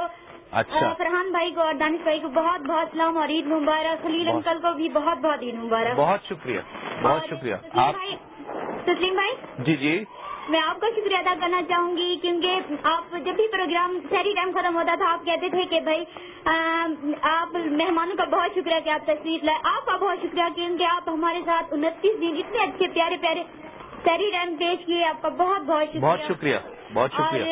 اچھا۔ فرحان بھائی کو اور دانش بھائی کو بہت بہت سلام اور عید مبارک۔ خلیل انکل کو بھی بہت بہت عید مبارک۔ بہت شکریہ بہت شکریہ۔ تسلیم بھائی جی جی۔ میں آپ کا شکریہ ادا کرنا چاہوں گی کیونکہ آپ جب بھی پروگرام شہری ٹائم ختم ہوتا تھا آپ کہتے تھے کہ بھائی آپ مہمانوں کا بہت شکریہ کہ آپ تشریف لائے۔ آپ کا بہت شکریہ کیونکہ آپ ہمارے ساتھ انتیس دن اتنے اچھے پیارے پیارے شہری ٹائم پیش کیے آپ کا بہت بہت شکریہ۔ بہت شکریہ بہت شکریہ۔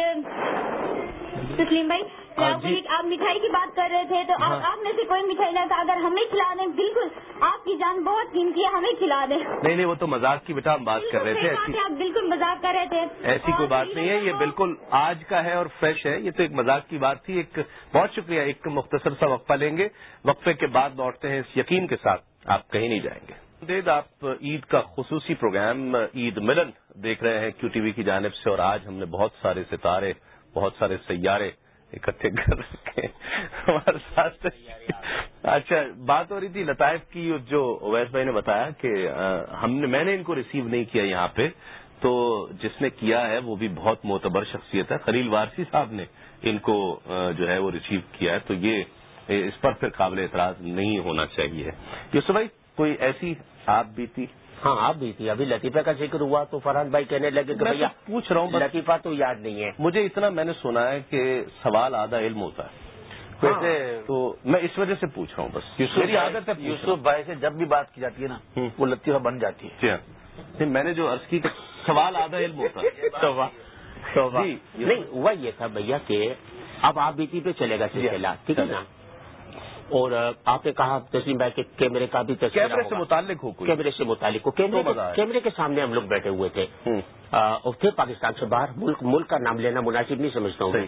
تسلیم بھائی ہاں، آپ جی۔ آپ مٹھائی کی بات کر رہے تھے تو آپ ہاں۔ آپ میں سے کوئی مٹھائی لاتا اگر ہمیں کھلا دیں بالکل آپ کی جان بہت قیمتی ہے ہمیں کھلا دیں۔ نہیں نہیں وہ تو مذاق کی بیٹا ہم بات کر رہے تھے آپ بالکل مذاق کر رہے تھے۔ ایسی کوئی بات نہیں ہے یہ بالکل آج کا ہے اور فریش ہے۔ یہ تو ایک مذاق کی بات تھی ایک بہت شکریہ ایک مختصر سا وقفہ لیں گے۔ وقفے کے بعد لوٹتے ہیں اس یقین کے ساتھ آپ کہیں نہیں جائیں گے۔ دید آپ عید کا خصوصی پروگرام عید ملن دیکھ رہے ہیں کیو ٹی وی کی جانب سے اور آج ہم نے بہت سارے ستارے، بہت سارے سیارے اکٹھے کر رکھے ہمارے ساتھ اچھا بات ہو رہی تھی لطائف کی جو اویس بھائی نے بتایا کہ ہم نے، میں نے ان کو ریسیو نہیں کیا یہاں پہ۔ تو جس نے کیا ہے، وہ بھی بہت معتبر شخصیت ہے۔ خلیل وارسی صاحب نے ان کو جو ہے وہ ریسیو کیا ہے۔ تو یہ، اس پر پھر قابل اعتراض نہیں ہونا چاہیے۔ یوسف بھائی کوئی ایسی آپ بھی تھی ہاں آپ بھی تھی ابھی لطیفہ کا ذکر ہوا تو فرحان بھائی کہنے لگے کہ بھیا پوچھ رہا ہوں لطیفہ تو یاد نہیں ہے۔ مجھے اتنا میں نے سنا ہے کہ سوال آدھا علم ہوتا ہے۔ ویسے تو میں اس وجہ سے پوچھ رہا ہوں بس۔ میری عادت ہے۔ یوسف بھائی سے جب بھی بات کی جاتی ہے نا وہ لطیفہ بن جاتی ہے۔ جی ہاں۔ میں نے جو عرض کی سوال آدھا علم ہوتا ہے۔ جی نہیں ہوا یہ تھا بھیا کہ اب آپ بیٹی پہ چلے گا سلسلہ ٹھیک ہے نا؟ اور آپ نے کہا تسلیم بھائی کہ کیمرے کا بھی کیمرے سے۔ متعلق ہو کیمرے سے متعلق ہو۔ کیمرے۔ کے- کیمرے کے سامنے ہم لوگ بیٹھے ہوئے تھے۔ اور تھے پاکستان سے باہر۔ ملک ملک کا نام لینا مناسب نہیں سمجھتا ہوں۔ میں۔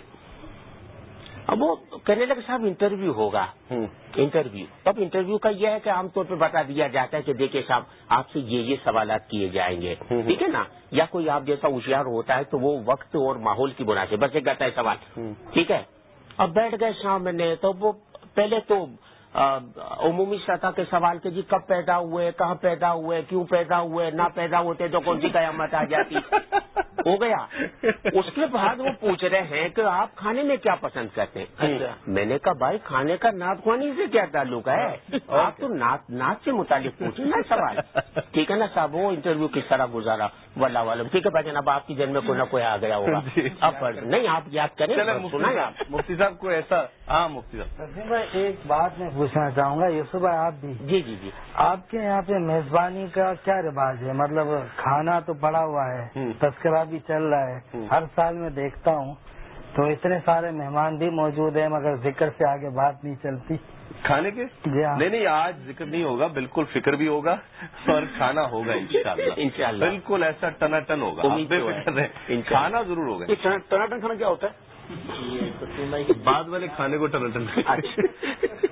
اب وہ کہنے لگے صاحب انٹرویو ہوگا۔ انٹرویو۔ اب انٹرویو کا یہ ہے کہ عام طور پہ بتا دیا جاتا ہے کہ دیکھیے صاحب آپ سے یہ یہ سوالات کیے جائیں گے۔ ٹھیک ہے نا؟ یا کوئی آپ جیسا ہوشیار ہوتا ہے تو وہ وقت اور ماحول کی مناسبت سے کرتا ہے سوال۔ ٹھیک ہے؟ اب بیٹھ گئے سامنے تو وہ پہلے تو عمومی سطح کے سوال کے جی کب پیدا ہوئے کہاں پیدا ہوئے کیوں پیدا ہوئے نہ پیدا ہوتے تو کون سی قیامت آ جاتی؟ ہو گیا۔ اس کے بعد وہ پوچھ رہے ہیں کہ آپ کھانے میں کیا پسند کرتے ہیں؟ میں نے کہا بھائی کھانے کا نعت خوانی سے کیا تعلق ہے؟ آپ تو نعت نعت سے متعلق پوچھیں نا سوال۔ ٹھیک ہے نا صاحب وہ انٹرویو کس طرح گزارا؟ واللہ والم ٹھیک ہے بھائی جناب آپ کی جن میں کوئی نہ کوئی آ گیا ہوگا۔ اب پڑھ- نہیں آپ یاد کریں۔ مفتی صاحب کو ایسا ہاں مفتی صاحب۔ ایک بات میں پوچھنا چاہوں گا یوسف بھائی آپ بھی۔ جی جی جی۔ آپ کے یہاں پہ میزبانی کا کیا رواج ہے؟ مطلب کھانا تو پڑا ہوا ہے تذکرہ بھی چل رہا ہے۔ ہر سال میں دیکھتا ہوں۔ تو اتنے سارے مہمان بھی موجود ہیں مگر ذکر سے آگے بات نہیں چلتی۔ کھانے کے؟ جی ہاں۔ نہیں نہیں آج ذکر نہیں ہوگا بالکل فکر بھی ہوگا اور کھانا ہوگا انشاءاللہ۔ بالکل ایسا ٹنا ٹن ہوگا۔ کھانا ضرور ہوگا۔ یہ ٹناٹن کھانا کیا ہوتا ہے؟ بعد والے کھانے کو ٹنا ٹن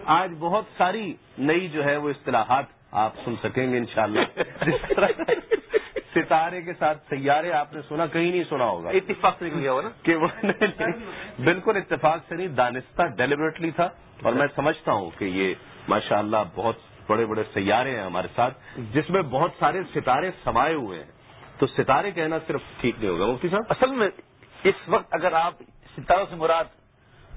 آج بہت ساری نئی جو ہے وہ اصطلاحات آپ سن سکیں گے انشاءاللہ۔ جس طرح ستارے کے ساتھ سیارے آپ نے سنا کہیں نہیں سنا ہوگا۔ اتفاق سے نکل گیا ہوا نا؟ کہ وہ بالکل اتفاق سے نہیں دانستہ ڈیلیبریٹلی تھا۔ اور میں سمجھتا ہوں کہ یہ ماشاءاللہ بہت بڑے بڑے سیارے ہیں ہمارے ساتھ جس میں بہت سارے ستارے سمائے ہوئے ہیں۔ تو ستارے کہنا صرف ٹھیک نہیں ہوگا مفتی صاحب؟ اصل میں اس وقت اگر آپ ستاروں سے مراد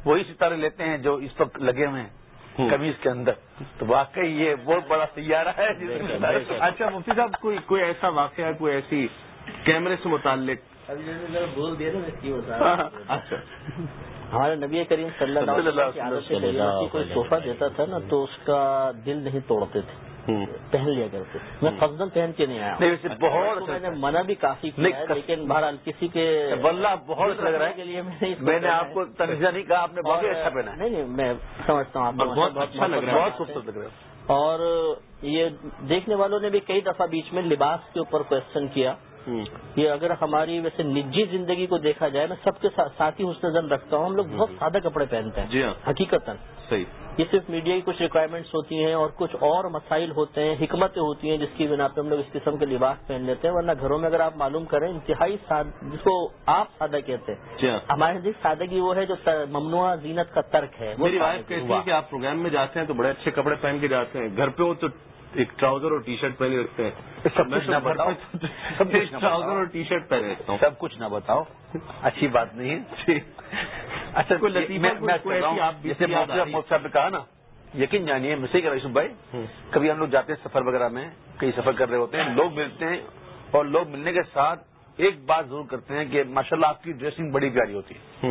وہی ستارے لیتے ہیں جو اس وقت لگے ہوئے ہیں کمیز کے اندر۔ تو واقعی یہ بہت بڑا سیارہ ہے اچھا مفتی صاحب کوئی کوئی ایسا واقعہ کوئی ایسی کیمرے سے متعلق؟ بول دیا نا اچھا۔ ہمارے نبی کریم صلی اللہ علیہ وسلم کوئی تحفہ دیتا تھا نا تو اس کا دل نہیں توڑتے تھے۔ پہن لیا کرتے۔ میں فضل پہن کے نہیں آیا۔ ویسے بہت میں نے منع بھی کافی کیا لیکن بہرحال کسی کے واللہ بہت اچھا لگ رہا کے ہے لیے میں نے میں آپ کو۔ تنزیہ نہیں کہا آپ نے بہت اچھا پہنا نہیں نہیں میں سمجھتا ہوں آپ بہت اچھا لگ رہا ہے۔ بہت خوبصورت لگ رہا ہے۔ اور یہ دیکھنے والوں نے بھی کئی دفعہ بیچ میں لباس کے اوپر کوشچن کیا۔ یہ اگر ہماری ویسے نجی زندگی کو دیکھا جائے نا سب کے ساتھ ساتھ ہی حسن زن رکھتا ہوں ہم لوگ بہت سادہ کپڑے پہنتے ہیں جی ہاں۔ حقیقت صحیح۔ یہ صرف میڈیا کی کچھ ریکوائرمنٹس ہوتی ہیں اور کچھ اور مسائل ہوتے ہیں حکمتیں ہوتی ہیں جس کی بنا پہ ہم لوگ اس قسم کے لباس پہن لیتے ہیں ورنہ گھروں میں اگر آپ معلوم کریں انتہائی ساد... جس کو آپ سادہ کہتے ہیں۔ جی ہاں۔ ہمارے نزدیک سادگی وہ ہے جو ممنوع زینت کا ترک ہے۔ میری وائف کہتی۔ ہے کہ آپ پروگرام میں جاتے ہیں تو بڑے اچھے کپڑے پہن کے جاتے ہیں۔ گھر پہ ہو تو ایک ٹراؤزر اور ٹی شرٹ پہنے رکھتے ہیں۔ سب کچھ ٹراؤزر اور ٹی شرٹ پہنے رکھتا ہوں۔ سب کچھ نہ بتاؤ۔ اچھی بات نہیں ہے۔ جی۔ اچھا کوئی لطیفہ صاحب نے کہا نا یقین جانیے رہا ہوں یوسف بھائی کبھی ہم لوگ جاتے ہیں سفر وغیرہ میں کئی سفر کر رہے ہوتے ہیں لوگ ملتے ہیں اور لوگ ملنے کے ساتھ ایک بات ضرور کرتے ہیں کہ ماشاءاللہ آپ کی ڈریسنگ بڑی پیاری ہوتی ہے۔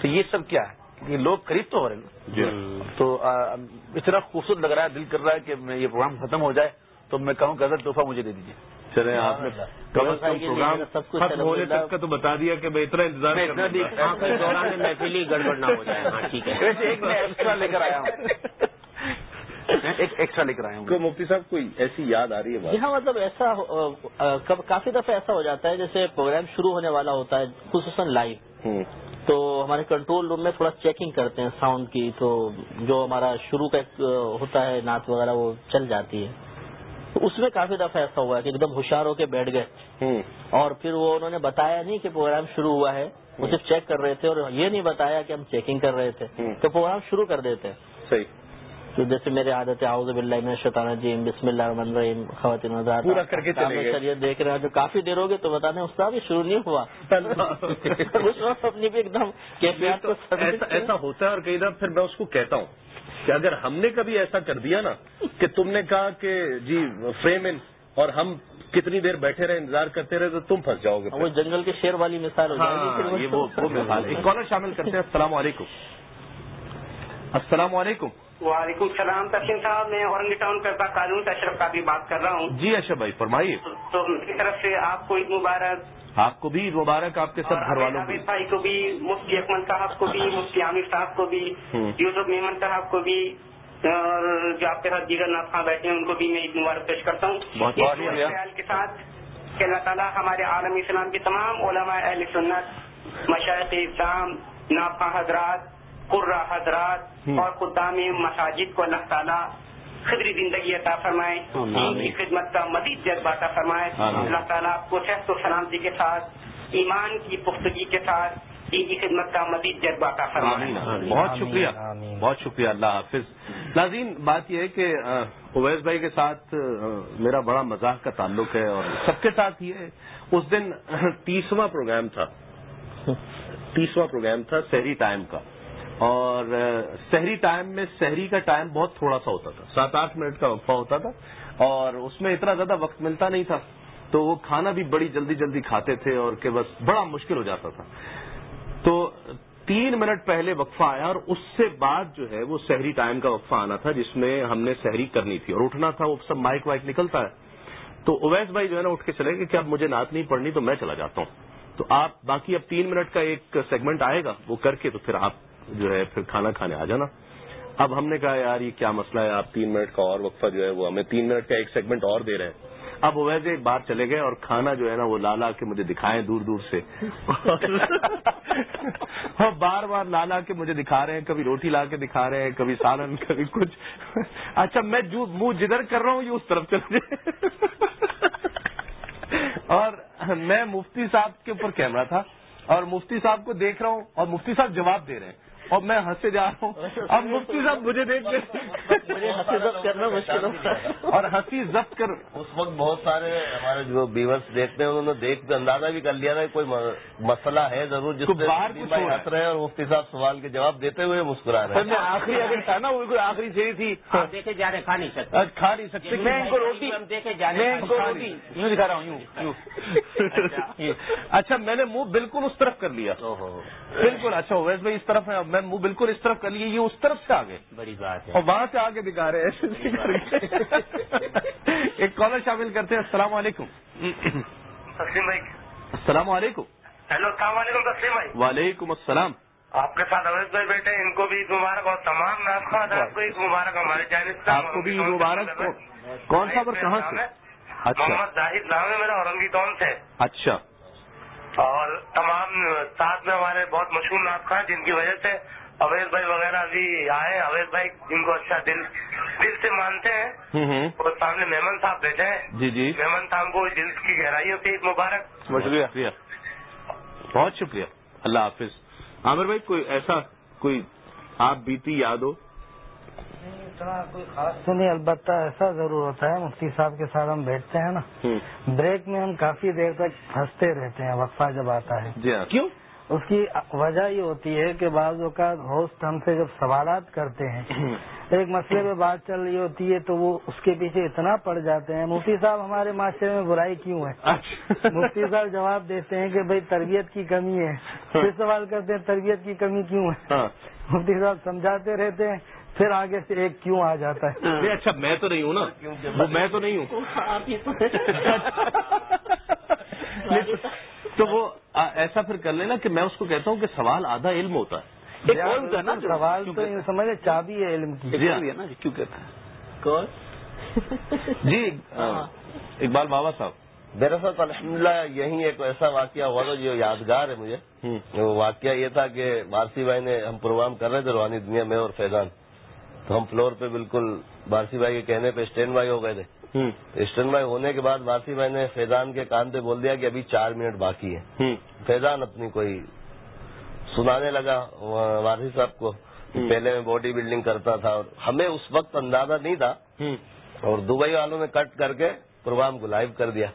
تو یہ سب کیا ہے؟ یہ لوگ قریب تو ہو رہے ہیں۔ جی۔ نا تو آ، اتنا خوبصورت لگ رہا ہے دل کر رہا ہے کہ یہ پروگرام ختم ہو جائے۔ تو میں کہوں کہ اگر تحفہ مجھے دے دیجیے چلے آپ نے کم از کم پروگرام سب کچھ ختم ہونے تک کا تو بتا دیا کہ میں اتنا انتظار میں کر اتنا بھی رہا تھا۔ آخری دوران محفل ہی گڑبڑ نہ ہو جائے۔ ہاں ٹھیک ہے۔ ویسے ایک میں ایکسٹرا لے کر آیا ہوں۔ ایک ایکسٹرا کر آیا ہوں۔ مفتی صاحب کوئی ایسی یاد آ رہی ہے جی ہاں مطلب ایسا کافی دفعہ ایسا ہو جاتا ہے جیسے پروگرام شروع ہونے والا ہوتا ہے خصوصاً لائیو تو ہمارے کنٹرول روم میں تھوڑا چیکنگ کرتے ہیں ساؤنڈ کی تو جو ہمارا شروع کا ہوتا ہے نعت وغیرہ وہ چل جاتی ہے۔ اس میں کافی دفعہ ایسا ہوا ہے کہ ایک دم ہوشیار ہو کے بیٹھ گئے اور پھر وہ انہوں نے بتایا نہیں کہ پروگرام شروع ہوا ہے وہ صرف چیک کر رہے تھے اور یہ نہیں بتایا کہ ہم چیکنگ کر رہے تھے۔ تو پروگرام شروع کر دیتے ہیں۔ صحیح۔ تو جیسے میرے عادت ہے اعوذ باللہ من الشیطان الرجیم بسم اللہ الرحمن الرحیم خواتین پورا کر کے چلے گئے۔ شریعت دیکھ رہے ہیں جو کافی دیر ہو گئی تو بتانے استاد یہ شروع نہیں ہوا۔ اس وقت اپنی بھی ایک دم کیفیات ایسا ہوتا ہے اور کئی دفعہ پھر میں اس کو کہتا ہوں۔ کہ اگر ہم نے کبھی ایسا کر دیا نا کہ تم نے کہا کہ جی فریم ان اور ہم کتنی دیر بیٹھے رہے انتظار کرتے رہے تو تم پھنس جاؤ گے وہ جنگل کے شیر والی مثال ہو جائے گی ہاں کالر شامل کرتے ہیں السلام علیکم۔ السلام علیکم۔ وعلیکم السلام تسلیم صاحب میں اورنگی ٹاؤن کرتا قانون اشرف کا بھی بات کر رہا ہوں۔ جی اشرف بھائی فرمائیے۔ تو میری طرف سے آپ کو عید مبارک آپ کو بھی عید مبارک آپ کے سب گھر والوں کو بھائی کو بھی مفتی اکمل صاحب کو بھی مفتی عامر صاحب کو بھی یوسف میمن صاحب کو بھی اور جو آپ کے ساتھ دیگر نافا بیٹھے ہیں ان کو بھی میں عید مبارک پیش کرتا ہوں۔ بہت بہت۔ خیال کے ساتھ کہ اللہ تعالیٰ ہمارے عالم اسلام کے تمام علماء اہل سنت مشاعت اسلام نافا حضرات قرہ حضرات اور خدام مساجد کو اللہ تعالیٰ خدری زندگی عطا فرمائے. ان کی خدمت کا مزید جذبہ عطا فرمائے. اللہ تعالیٰ آپ کو صحت و سلامتی کے ساتھ ایمان کی پختگی کے ساتھ ان کی خدمت کا مزید جذبہ عطا فرمائے. بہت شکریہ. بہت شکریہ. اللہ حافظ. ناظرین بات یہ ہے کہ اویس بھائی کے ساتھ میرا بڑا مزاق کا تعلق ہے اور سب کے ساتھ یہ ہے اس دن تیسواں پروگرام تھا۔ تیسواں پروگرام تھا سحری ٹائم کا۔ اور سحری ٹائم میں سحری کا ٹائم بہت تھوڑا سا ہوتا تھا۔ سات آٹھ منٹ کا وقفہ ہوتا تھا اور اس میں اتنا زیادہ وقت ملتا نہیں تھا۔ تو وہ کھانا بھی بڑی جلدی جلدی کھاتے تھے اور کہ بس بڑا مشکل ہو جاتا تھا۔ تو تین منٹ پہلے وقفہ آیا اور اس سے بعد جو ہے وہ سحری ٹائم کا وقفہ آنا تھا جس میں ہم نے سحری کرنی تھی اور اٹھنا تھا، وہ سب مائک وائک نکلتا ہے۔ تو اویس بھائی جو ہے نا اٹھ کے چلے گئے کہ اب مجھے نعت نہیں پڑھنی تو میں چلا جاتا ہوں۔ تو آپ، باقی اب تین منٹ کا ایک سیگمنٹ آئے گا وہ کر کے تو پھر آپ جو ہے، پھر کھانا کھانے آ جانا۔ اب ہم نے کہا، یار، یہ کیا مسئلہ ہے؟ آپ تین منٹ کا اور وقفہ جو ہے، وہ ہمیں تین منٹ کا ایک سیگمنٹ اور دے رہے ہیں۔ اب اویس ایک بار چلے گئے اور کھانا جو ہے نا، وہ لا لا کے مجھے دکھائیں دور دور سے۔ اور بار بار لا لا کے مجھے دکھا رہے ہیں، کبھی روٹی لا کے دکھا رہے ہیں، کبھی سالن، کبھی کچھ۔ اچھا میں جو منہ جدھر کر رہا ہوں، یہ اس طرف چل جائے۔ اور میں مفتی صاحب کے اوپر کیمرہ تھا اور مفتی صاحب کو دیکھ رہا ہوں اور مفتی صاحب جواب دے رہے ہیں۔ اور میں ہنسے جا رہا ہوں۔ اب مفتی صاحب مجھے دیکھ کے مجھے ہنسی ضبط کرنا مشکل ہوتا ہے۔ اور ہنسی ضبط کر اس وقت بہت سارے ہمارے جو بیورس دیکھتے ہیں انہوں نے دیکھ کے اندازہ بھی کر لیا تھا کہ کوئی مسئلہ ہے ضرور جس باہر۔ ہنس رہے ہیں اور مفتی صاحب سوال کے جواب دیتے ہوئے مسکرا رہے ہیں۔ میں آخری اگر تھا نا وہ کوئی آخری صحیح تھی۔ دیکھے جا رہے کھا نہیں سکتے۔ آج کھا نہیں سکتے۔ میں ان کو روٹی ہم دیکھے جا میں رہے ان کو روٹی یوں دکھا رہا ہوں یوں یوں۔ اچھا۔ میں نے منہ بالکل اس طرف کر لیا۔ بالکل اچھا اویس بھائی اس طرف ہے اب میں منہ بالکل اس طرف کر لیے یہ اس طرف سے آ گئے۔ بڑی بات ہے۔ اور وہاں سے آگے دکھا رہے ہیں۔ ایک کالر شامل کرتے ہیں۔ السلام علیکم۔ تسلیم بھائی۔ السلام علیکم۔ ہیلو السلام علیکم تسلیم بھائی۔ وعلیکم السلام۔ آپ کے ساتھ اویس بھائی بیٹھے ہیں۔ ان کو بھی عید مبارک اور تمام حضرات کو عید مبارک۔ ہمارے چینل آپ کو بھی عید مبارک۔ کو کون سا اور کہاں سے؟ اچھا۔ محمد زاہد نام ہے میرا اورنگی ٹاؤن سے۔ اچھا۔ اور تمام ساتھ میں ہمارے بہت مشہور ناسخہ ہیں جن کی وجہ سے اویس بھائی وغیرہ ابھی آئے۔ اویس بھائی جن کو اچھا دل دل سے مانتے ہیں۔ اور سامنے میمن صاحب بیٹھے ہیں۔ جی جی۔ میمن صاحب کو دل کی گہرائیوں سے مبارک۔ شکریہ۔ شکریہ۔ بہت شکریہ۔ اللہ حافظ۔ عامر بھائی کوئی ایسا کوئی آپ بیتی یاد ہو؟ اتنا کوئی خاص تو نہیں البتہ ایسا ضرور ہوتا ہے مفتی صاحب کے ساتھ ہم بیٹھتے ہیں نا۔ بریک میں ہم کافی دیر تک ہنستے رہتے ہیں وقفہ جب آتا ہے۔ جی ہاں۔ کیوں؟ اس کی وجہ یہ ہوتی ہے کہ بعض اوقات ہوسٹ ہم سے جب سوالات کرتے ہیں ایک مسئلے پہ بات چل رہی ہوتی ہے تو وہ اس کے پیچھے اتنا پڑ جاتے ہیں۔ مفتی صاحب ہمارے معاشرے میں برائی کیوں ہے؟ اچھا۔ مفتی صاحب جواب دیتے ہیں کہ بھائی تربیت کی کمی ہے۔ پھر سوال کرتے ہیں تربیت کی کمی کیوں ہے؟ ہاں۔ مفتی صاحب سمجھاتے رہتے ہیں۔ پھر آگے سے ایک کیوں آ جاتا ہے؟ نہیں، اچھا میں تو نہیں ہوں نا۔ وہ میں تو نہیں ہوں۔ تو وہ ایسا پھر کر لینا کہ میں اس کو کہتا ہوں کہ سوال آدھا علم ہوتا ہے۔ سوال تو سمجھ چابی ہے علم کی۔ جی ہاں۔ کیوں کہتا ہے؟ کون؟ جی آ، اقبال بابا صاحب۔ دراصل الحمدللہ یہیں ایک ایسا واقعہ ہوا تھا جو یادگار ہے مجھے۔ وہ واقعہ یہ تھا کہ بارسی بھائی نے ہم پروگرام کر رہے تھے روحانی دنیا میں اور فیضان۔ تو ہم فلور پہ بالکل بارسی بھائی کے کہنے پہ اسٹینڈ بائی ہو گئے تھے۔ اسٹینڈ بائی ہونے کے بعد بارسی بھائی نے فیضان کے کان پہ بول دیا کہ ابھی چار منٹ باقی ہے فیضان اپنی کوئی سنانے لگا وارسی صاحب کو پہلے میں باڈی بلڈنگ کرتا تھا اور ہمیں اس وقت اندازہ نہیں تھا۔ اور دبئی والوں نے کٹ کر کے پروگرام کو لائیو کر دیا۔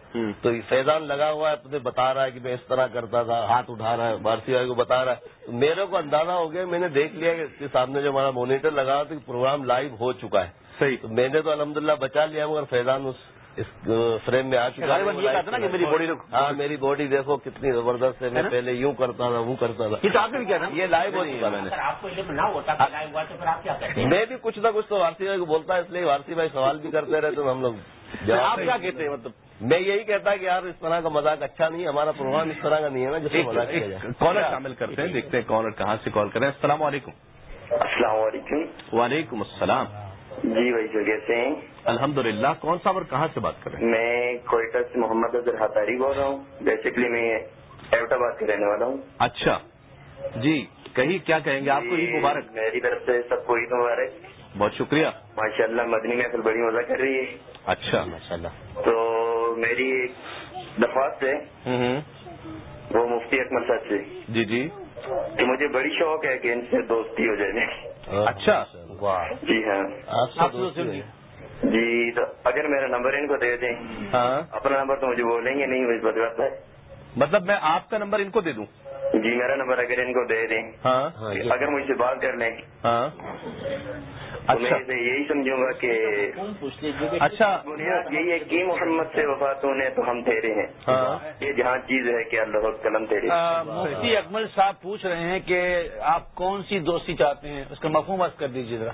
تو یہ فیضان لگا ہوا ہے اپنے بتا رہا ہے کہ میں اس طرح کرتا تھا ہاتھ اٹھا رہا ہے بارسی بھائی کو بتا رہا ہے۔ تو میرے کو اندازہ ہو گیا میں نے دیکھ لیا کہ اس کے سامنے جو ہمارا مانیٹر لگا تھا کہ پروگرام لائیو ہو چکا ہے۔ صحیح۔ تو میں نے تو الحمدللہ بچا لیا مگر فیضان اس اس فریم میں آ چکا غالباً یہ کہا تھا نا کہ میری رکو۔ ہاں میری باڈی دیکھو کتنی زبردست ہے۔ میں پہلے یوں کرتا تھا وہ کرتا تھا۔ یہ لائیو ہو چکا میں نے۔ اگر آپ کو علم نہ ہوتا تو لائیو ہوا تو پھر آپ کیا کرتے میں بھی کچھ نہ کچھ تو وارسی بھائی کو بولتا ہے اس لیے وارسی بھائی سوال بھی کرتے رہتے تو ہم لوگ آپ کیا کہتے ہیں؟ مطلب میں یہی کہتا کہ یار اس طرح کا مذاق اچھا نہیں ہے ہمارا پروگرام اس طرح کا نہیں ہے نا جس مذاق کالر شامل کرتے ہیں دیکھتے ہیں کالر کہاں سے کال کریں السلام علیکم۔ السلام علیکم۔ وعلیکم السلام۔ جی بھائی جو کیسے ہیں؟ الحمد للہ کون سا اور کہاں سے بات کر رہے ہیں؟ میں کوئٹہ سے محمد اظہر ہاتاری بول رہا ہوں۔ بیسکلی میں ایوٹ آباد کا رہنے والا ہوں۔ اچھا۔ جی کہیں کیا کہیں گے؟ آپ کو عید مبارک۔ جی، میری طرف سے سب کو عید مبارک۔ بہت شکریہ۔ ماشاء اللہ مدنی محفل بڑی مزہ کر رہی ہے۔ اچھا۔ ماشاء اللہ تو میری درخواست ہے۔ وہ مفتی اکمل صاحب سے۔ جی جی۔ کہ مجھے بڑی شوق ہے کہ ان سے دوستی ہو جائے۔ میری اچھا۔ واہ۔ جی ہاں؟ جی تو اگر میرا نمبر ان کو دے دیں۔ ہاں۔ اپنا نمبر تو مجھے بولیں گے نہیں مجھے ہے۔ مطلب میں آپ کا نمبر ان کو دے دوں۔ جی میرا نمبر اگر ان کو دے دیں۔ ہاں۔ اگر مجھ سے بات کر لیں۔ ہاں۔ اچھا۔ یہی سمجھوں گا کہ اچھا۔ بنیاد یہی ہے کہ محمد سے وفات ہونے تو ہم تیرے ہیں۔ ہاں۔ یہ جہاں چیز ہے کہ اللہ قلم تیرے آ، مفتی اکمل صاحب پوچھ رہے ہیں کہ آپ کون سی دوستی چاہتے ہیں؟ اس کا مفہوم عرض کر دیجیے ذرا۔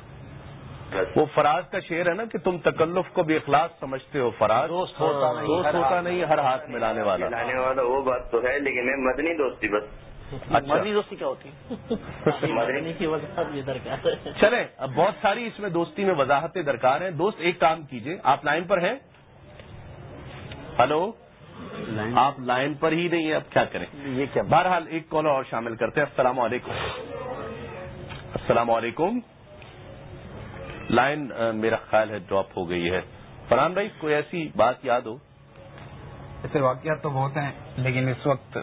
وہ فراز کا شعر ہے نا کہ تم تکلف کو بھی اخلاص سمجھتے ہو فراز دوست ہوتا نہیں، دوست ہر ہوتا ہاتھ نہیں ہر ہاتھ ملانے والا۔ لانے والا وہ بات تو ہے لیکن میں مدنی دوستی بس۔ اچھا۔ مدنی دوستی کیا ہوتی ہے؟ مدنی۔ کی وضاحت یہ درکار ہے۔ چلیں اب بہت ساری اس میں دوستی میں وضاحتیں درکار ہیں۔ دوست ایک کام کیجیے۔ آپ لائن پر ہیں؟ ہلو؟ آپ لائن پر ہی نہیں ہیں اب کیا کریں؟ یہ کیا؟ بہرحال ایک کالر اور شامل کرتے ہیں۔ السلام علیکم۔ السلام علیکم۔ لائن میرا خیال ہے ڈراپ ہو گئی ہے فرحان بھائی کوئی ایسی بات یاد ہو ایسے واقعات تو بہت ہیں لیکن اس وقت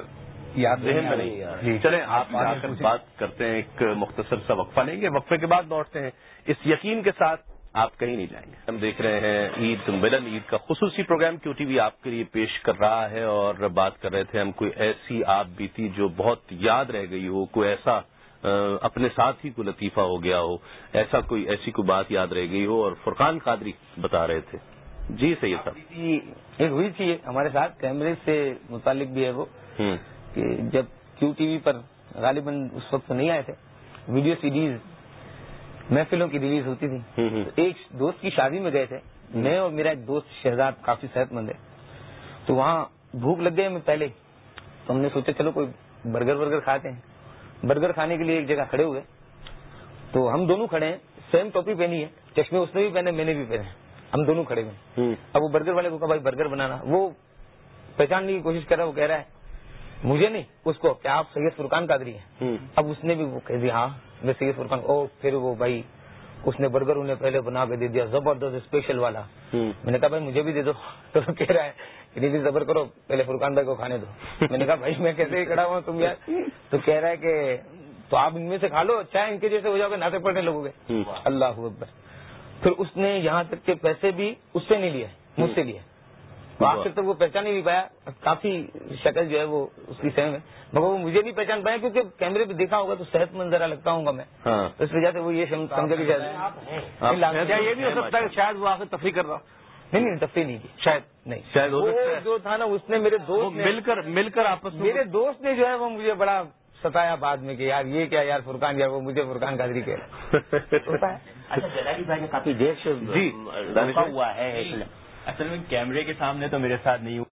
یاد۔ نہیں۔ جی چلیں آپ آ کر۔ بات کرتے ہیں ایک مختصر سا وقفہ لیں گے وقفے کے بعد لوٹتے ہیں اس یقین کے ساتھ آپ کہیں نہیں جائیں گے ہم دیکھ رہے ہیں عید ملن عید کا خصوصی پروگرام کیو ٹی وی آپ کے لیے پیش کر رہا ہے اور بات کر رہے تھے ہم کوئی ایسی آپ بیتی جو بہت یاد رہ گئی ہو کوئی ایسا اپنے ساتھ ہی کوئی لطیفہ ہو گیا ہو ایسا کوئی ایسی کوئی بات یاد رہ گئی ہو اور فرقان قادری بتا رہے تھے۔ جی سید صاحب۔ ایک ہوئی تھی ہمارے ساتھ کیمرے سے متعلق بھی ہے وہ۔ کہ جب کیو ٹی وی پر غالباً اس وقت نہیں آئے تھے ویڈیو سیریز محفلوں کی ریلیز ہوتی تھی۔ ایک دوست کی شادی میں گئے تھے۔ میں اور میرا ایک دوست شہزاد کافی صحت مند ہے۔ تو وہاں بھوک لگ گئی ہمیں پہلے۔ تو ہم نے سوچا چلو کوئی برگر ورگر کھاتے ہیں۔ برگر کھانے کے لیے ایک جگہ کھڑے ہوئے تو ہم دونوں کھڑے ہیں۔ سیم ٹوپی پہنی ہے۔ چشمے اس نے بھی پہنے میں نے بھی پہنے۔ ہم دونوں کھڑے ہوئے اب وہ برگر والے کو کہا بھائی برگر بنانا۔ وہ پہچاننے کی کوشش کر رہا ہے وہ کہہ رہا ہے مجھے نہیں اس کو کیا آپ سید فرقان قادری ہیں۔ اب اس نے بھی وہ کہہ دیا ہاں میں سید فرقان او پھر وہ بھائی اس نے برگر انہیں پہلے بنا کے دے دیا زبردست اسپیشل والا۔ میں نے کہا بھائی مجھے بھی دے دو۔ تو کہہ رہا ہے کہ نہیں صبر کرو پہلے فرقان بھائی کو کھانے دو۔ میں نے کہا بھائی میں کیسے ہی کھڑا ہوں تم یار تو کہہ رہا ہے کہ تو آپ ان میں سے کھا لو چاہے ان کے جیسے ہو جاؤ گے ناطے پڑنے لگو گے۔ ہوں اللہ اکبر۔ پھر اس نے یہاں تک کے پیسے بھی اس سے نہیں لیے مجھ سے لیے۔ آخر تک وہ پہچان ہی نہیں پایا۔ کافی شکل جو ہے وہ اس کی سیم ہے۔ مگر وہ مجھے نہیں پہچان پایا کیونکہ کیمرے پہ دیکھا ہوگا تو صحت مند ذرا لگتا ہوں گا میں۔ ہاں۔ اس وجہ سے وہ یہ سمجھا کہ یہ بھی ہو سکتا ہے شاید وہ آخر تفریح کر رہا ہو۔ نہیں نہیں تفریح نہیں کی شاید نہیں۔ شاید ہو وہ سکتا ہے۔ جو تھا نا اس نے میرے دوست نے مل کر مل کر آپس میں میرے دوست نے جو ہے وہ مجھے بڑا ستایا بعد میں کہ یار یہ کیا یار فرقان یار وہ مجھے فرقان قادری کہہ رہا ہے۔ اچھا جلالی بھائی نے کافی دیر سے جی، روکا ہوا ہے۔ اصل میں کیمرے کے سامنے تو میرے ساتھ نہیں ہوا۔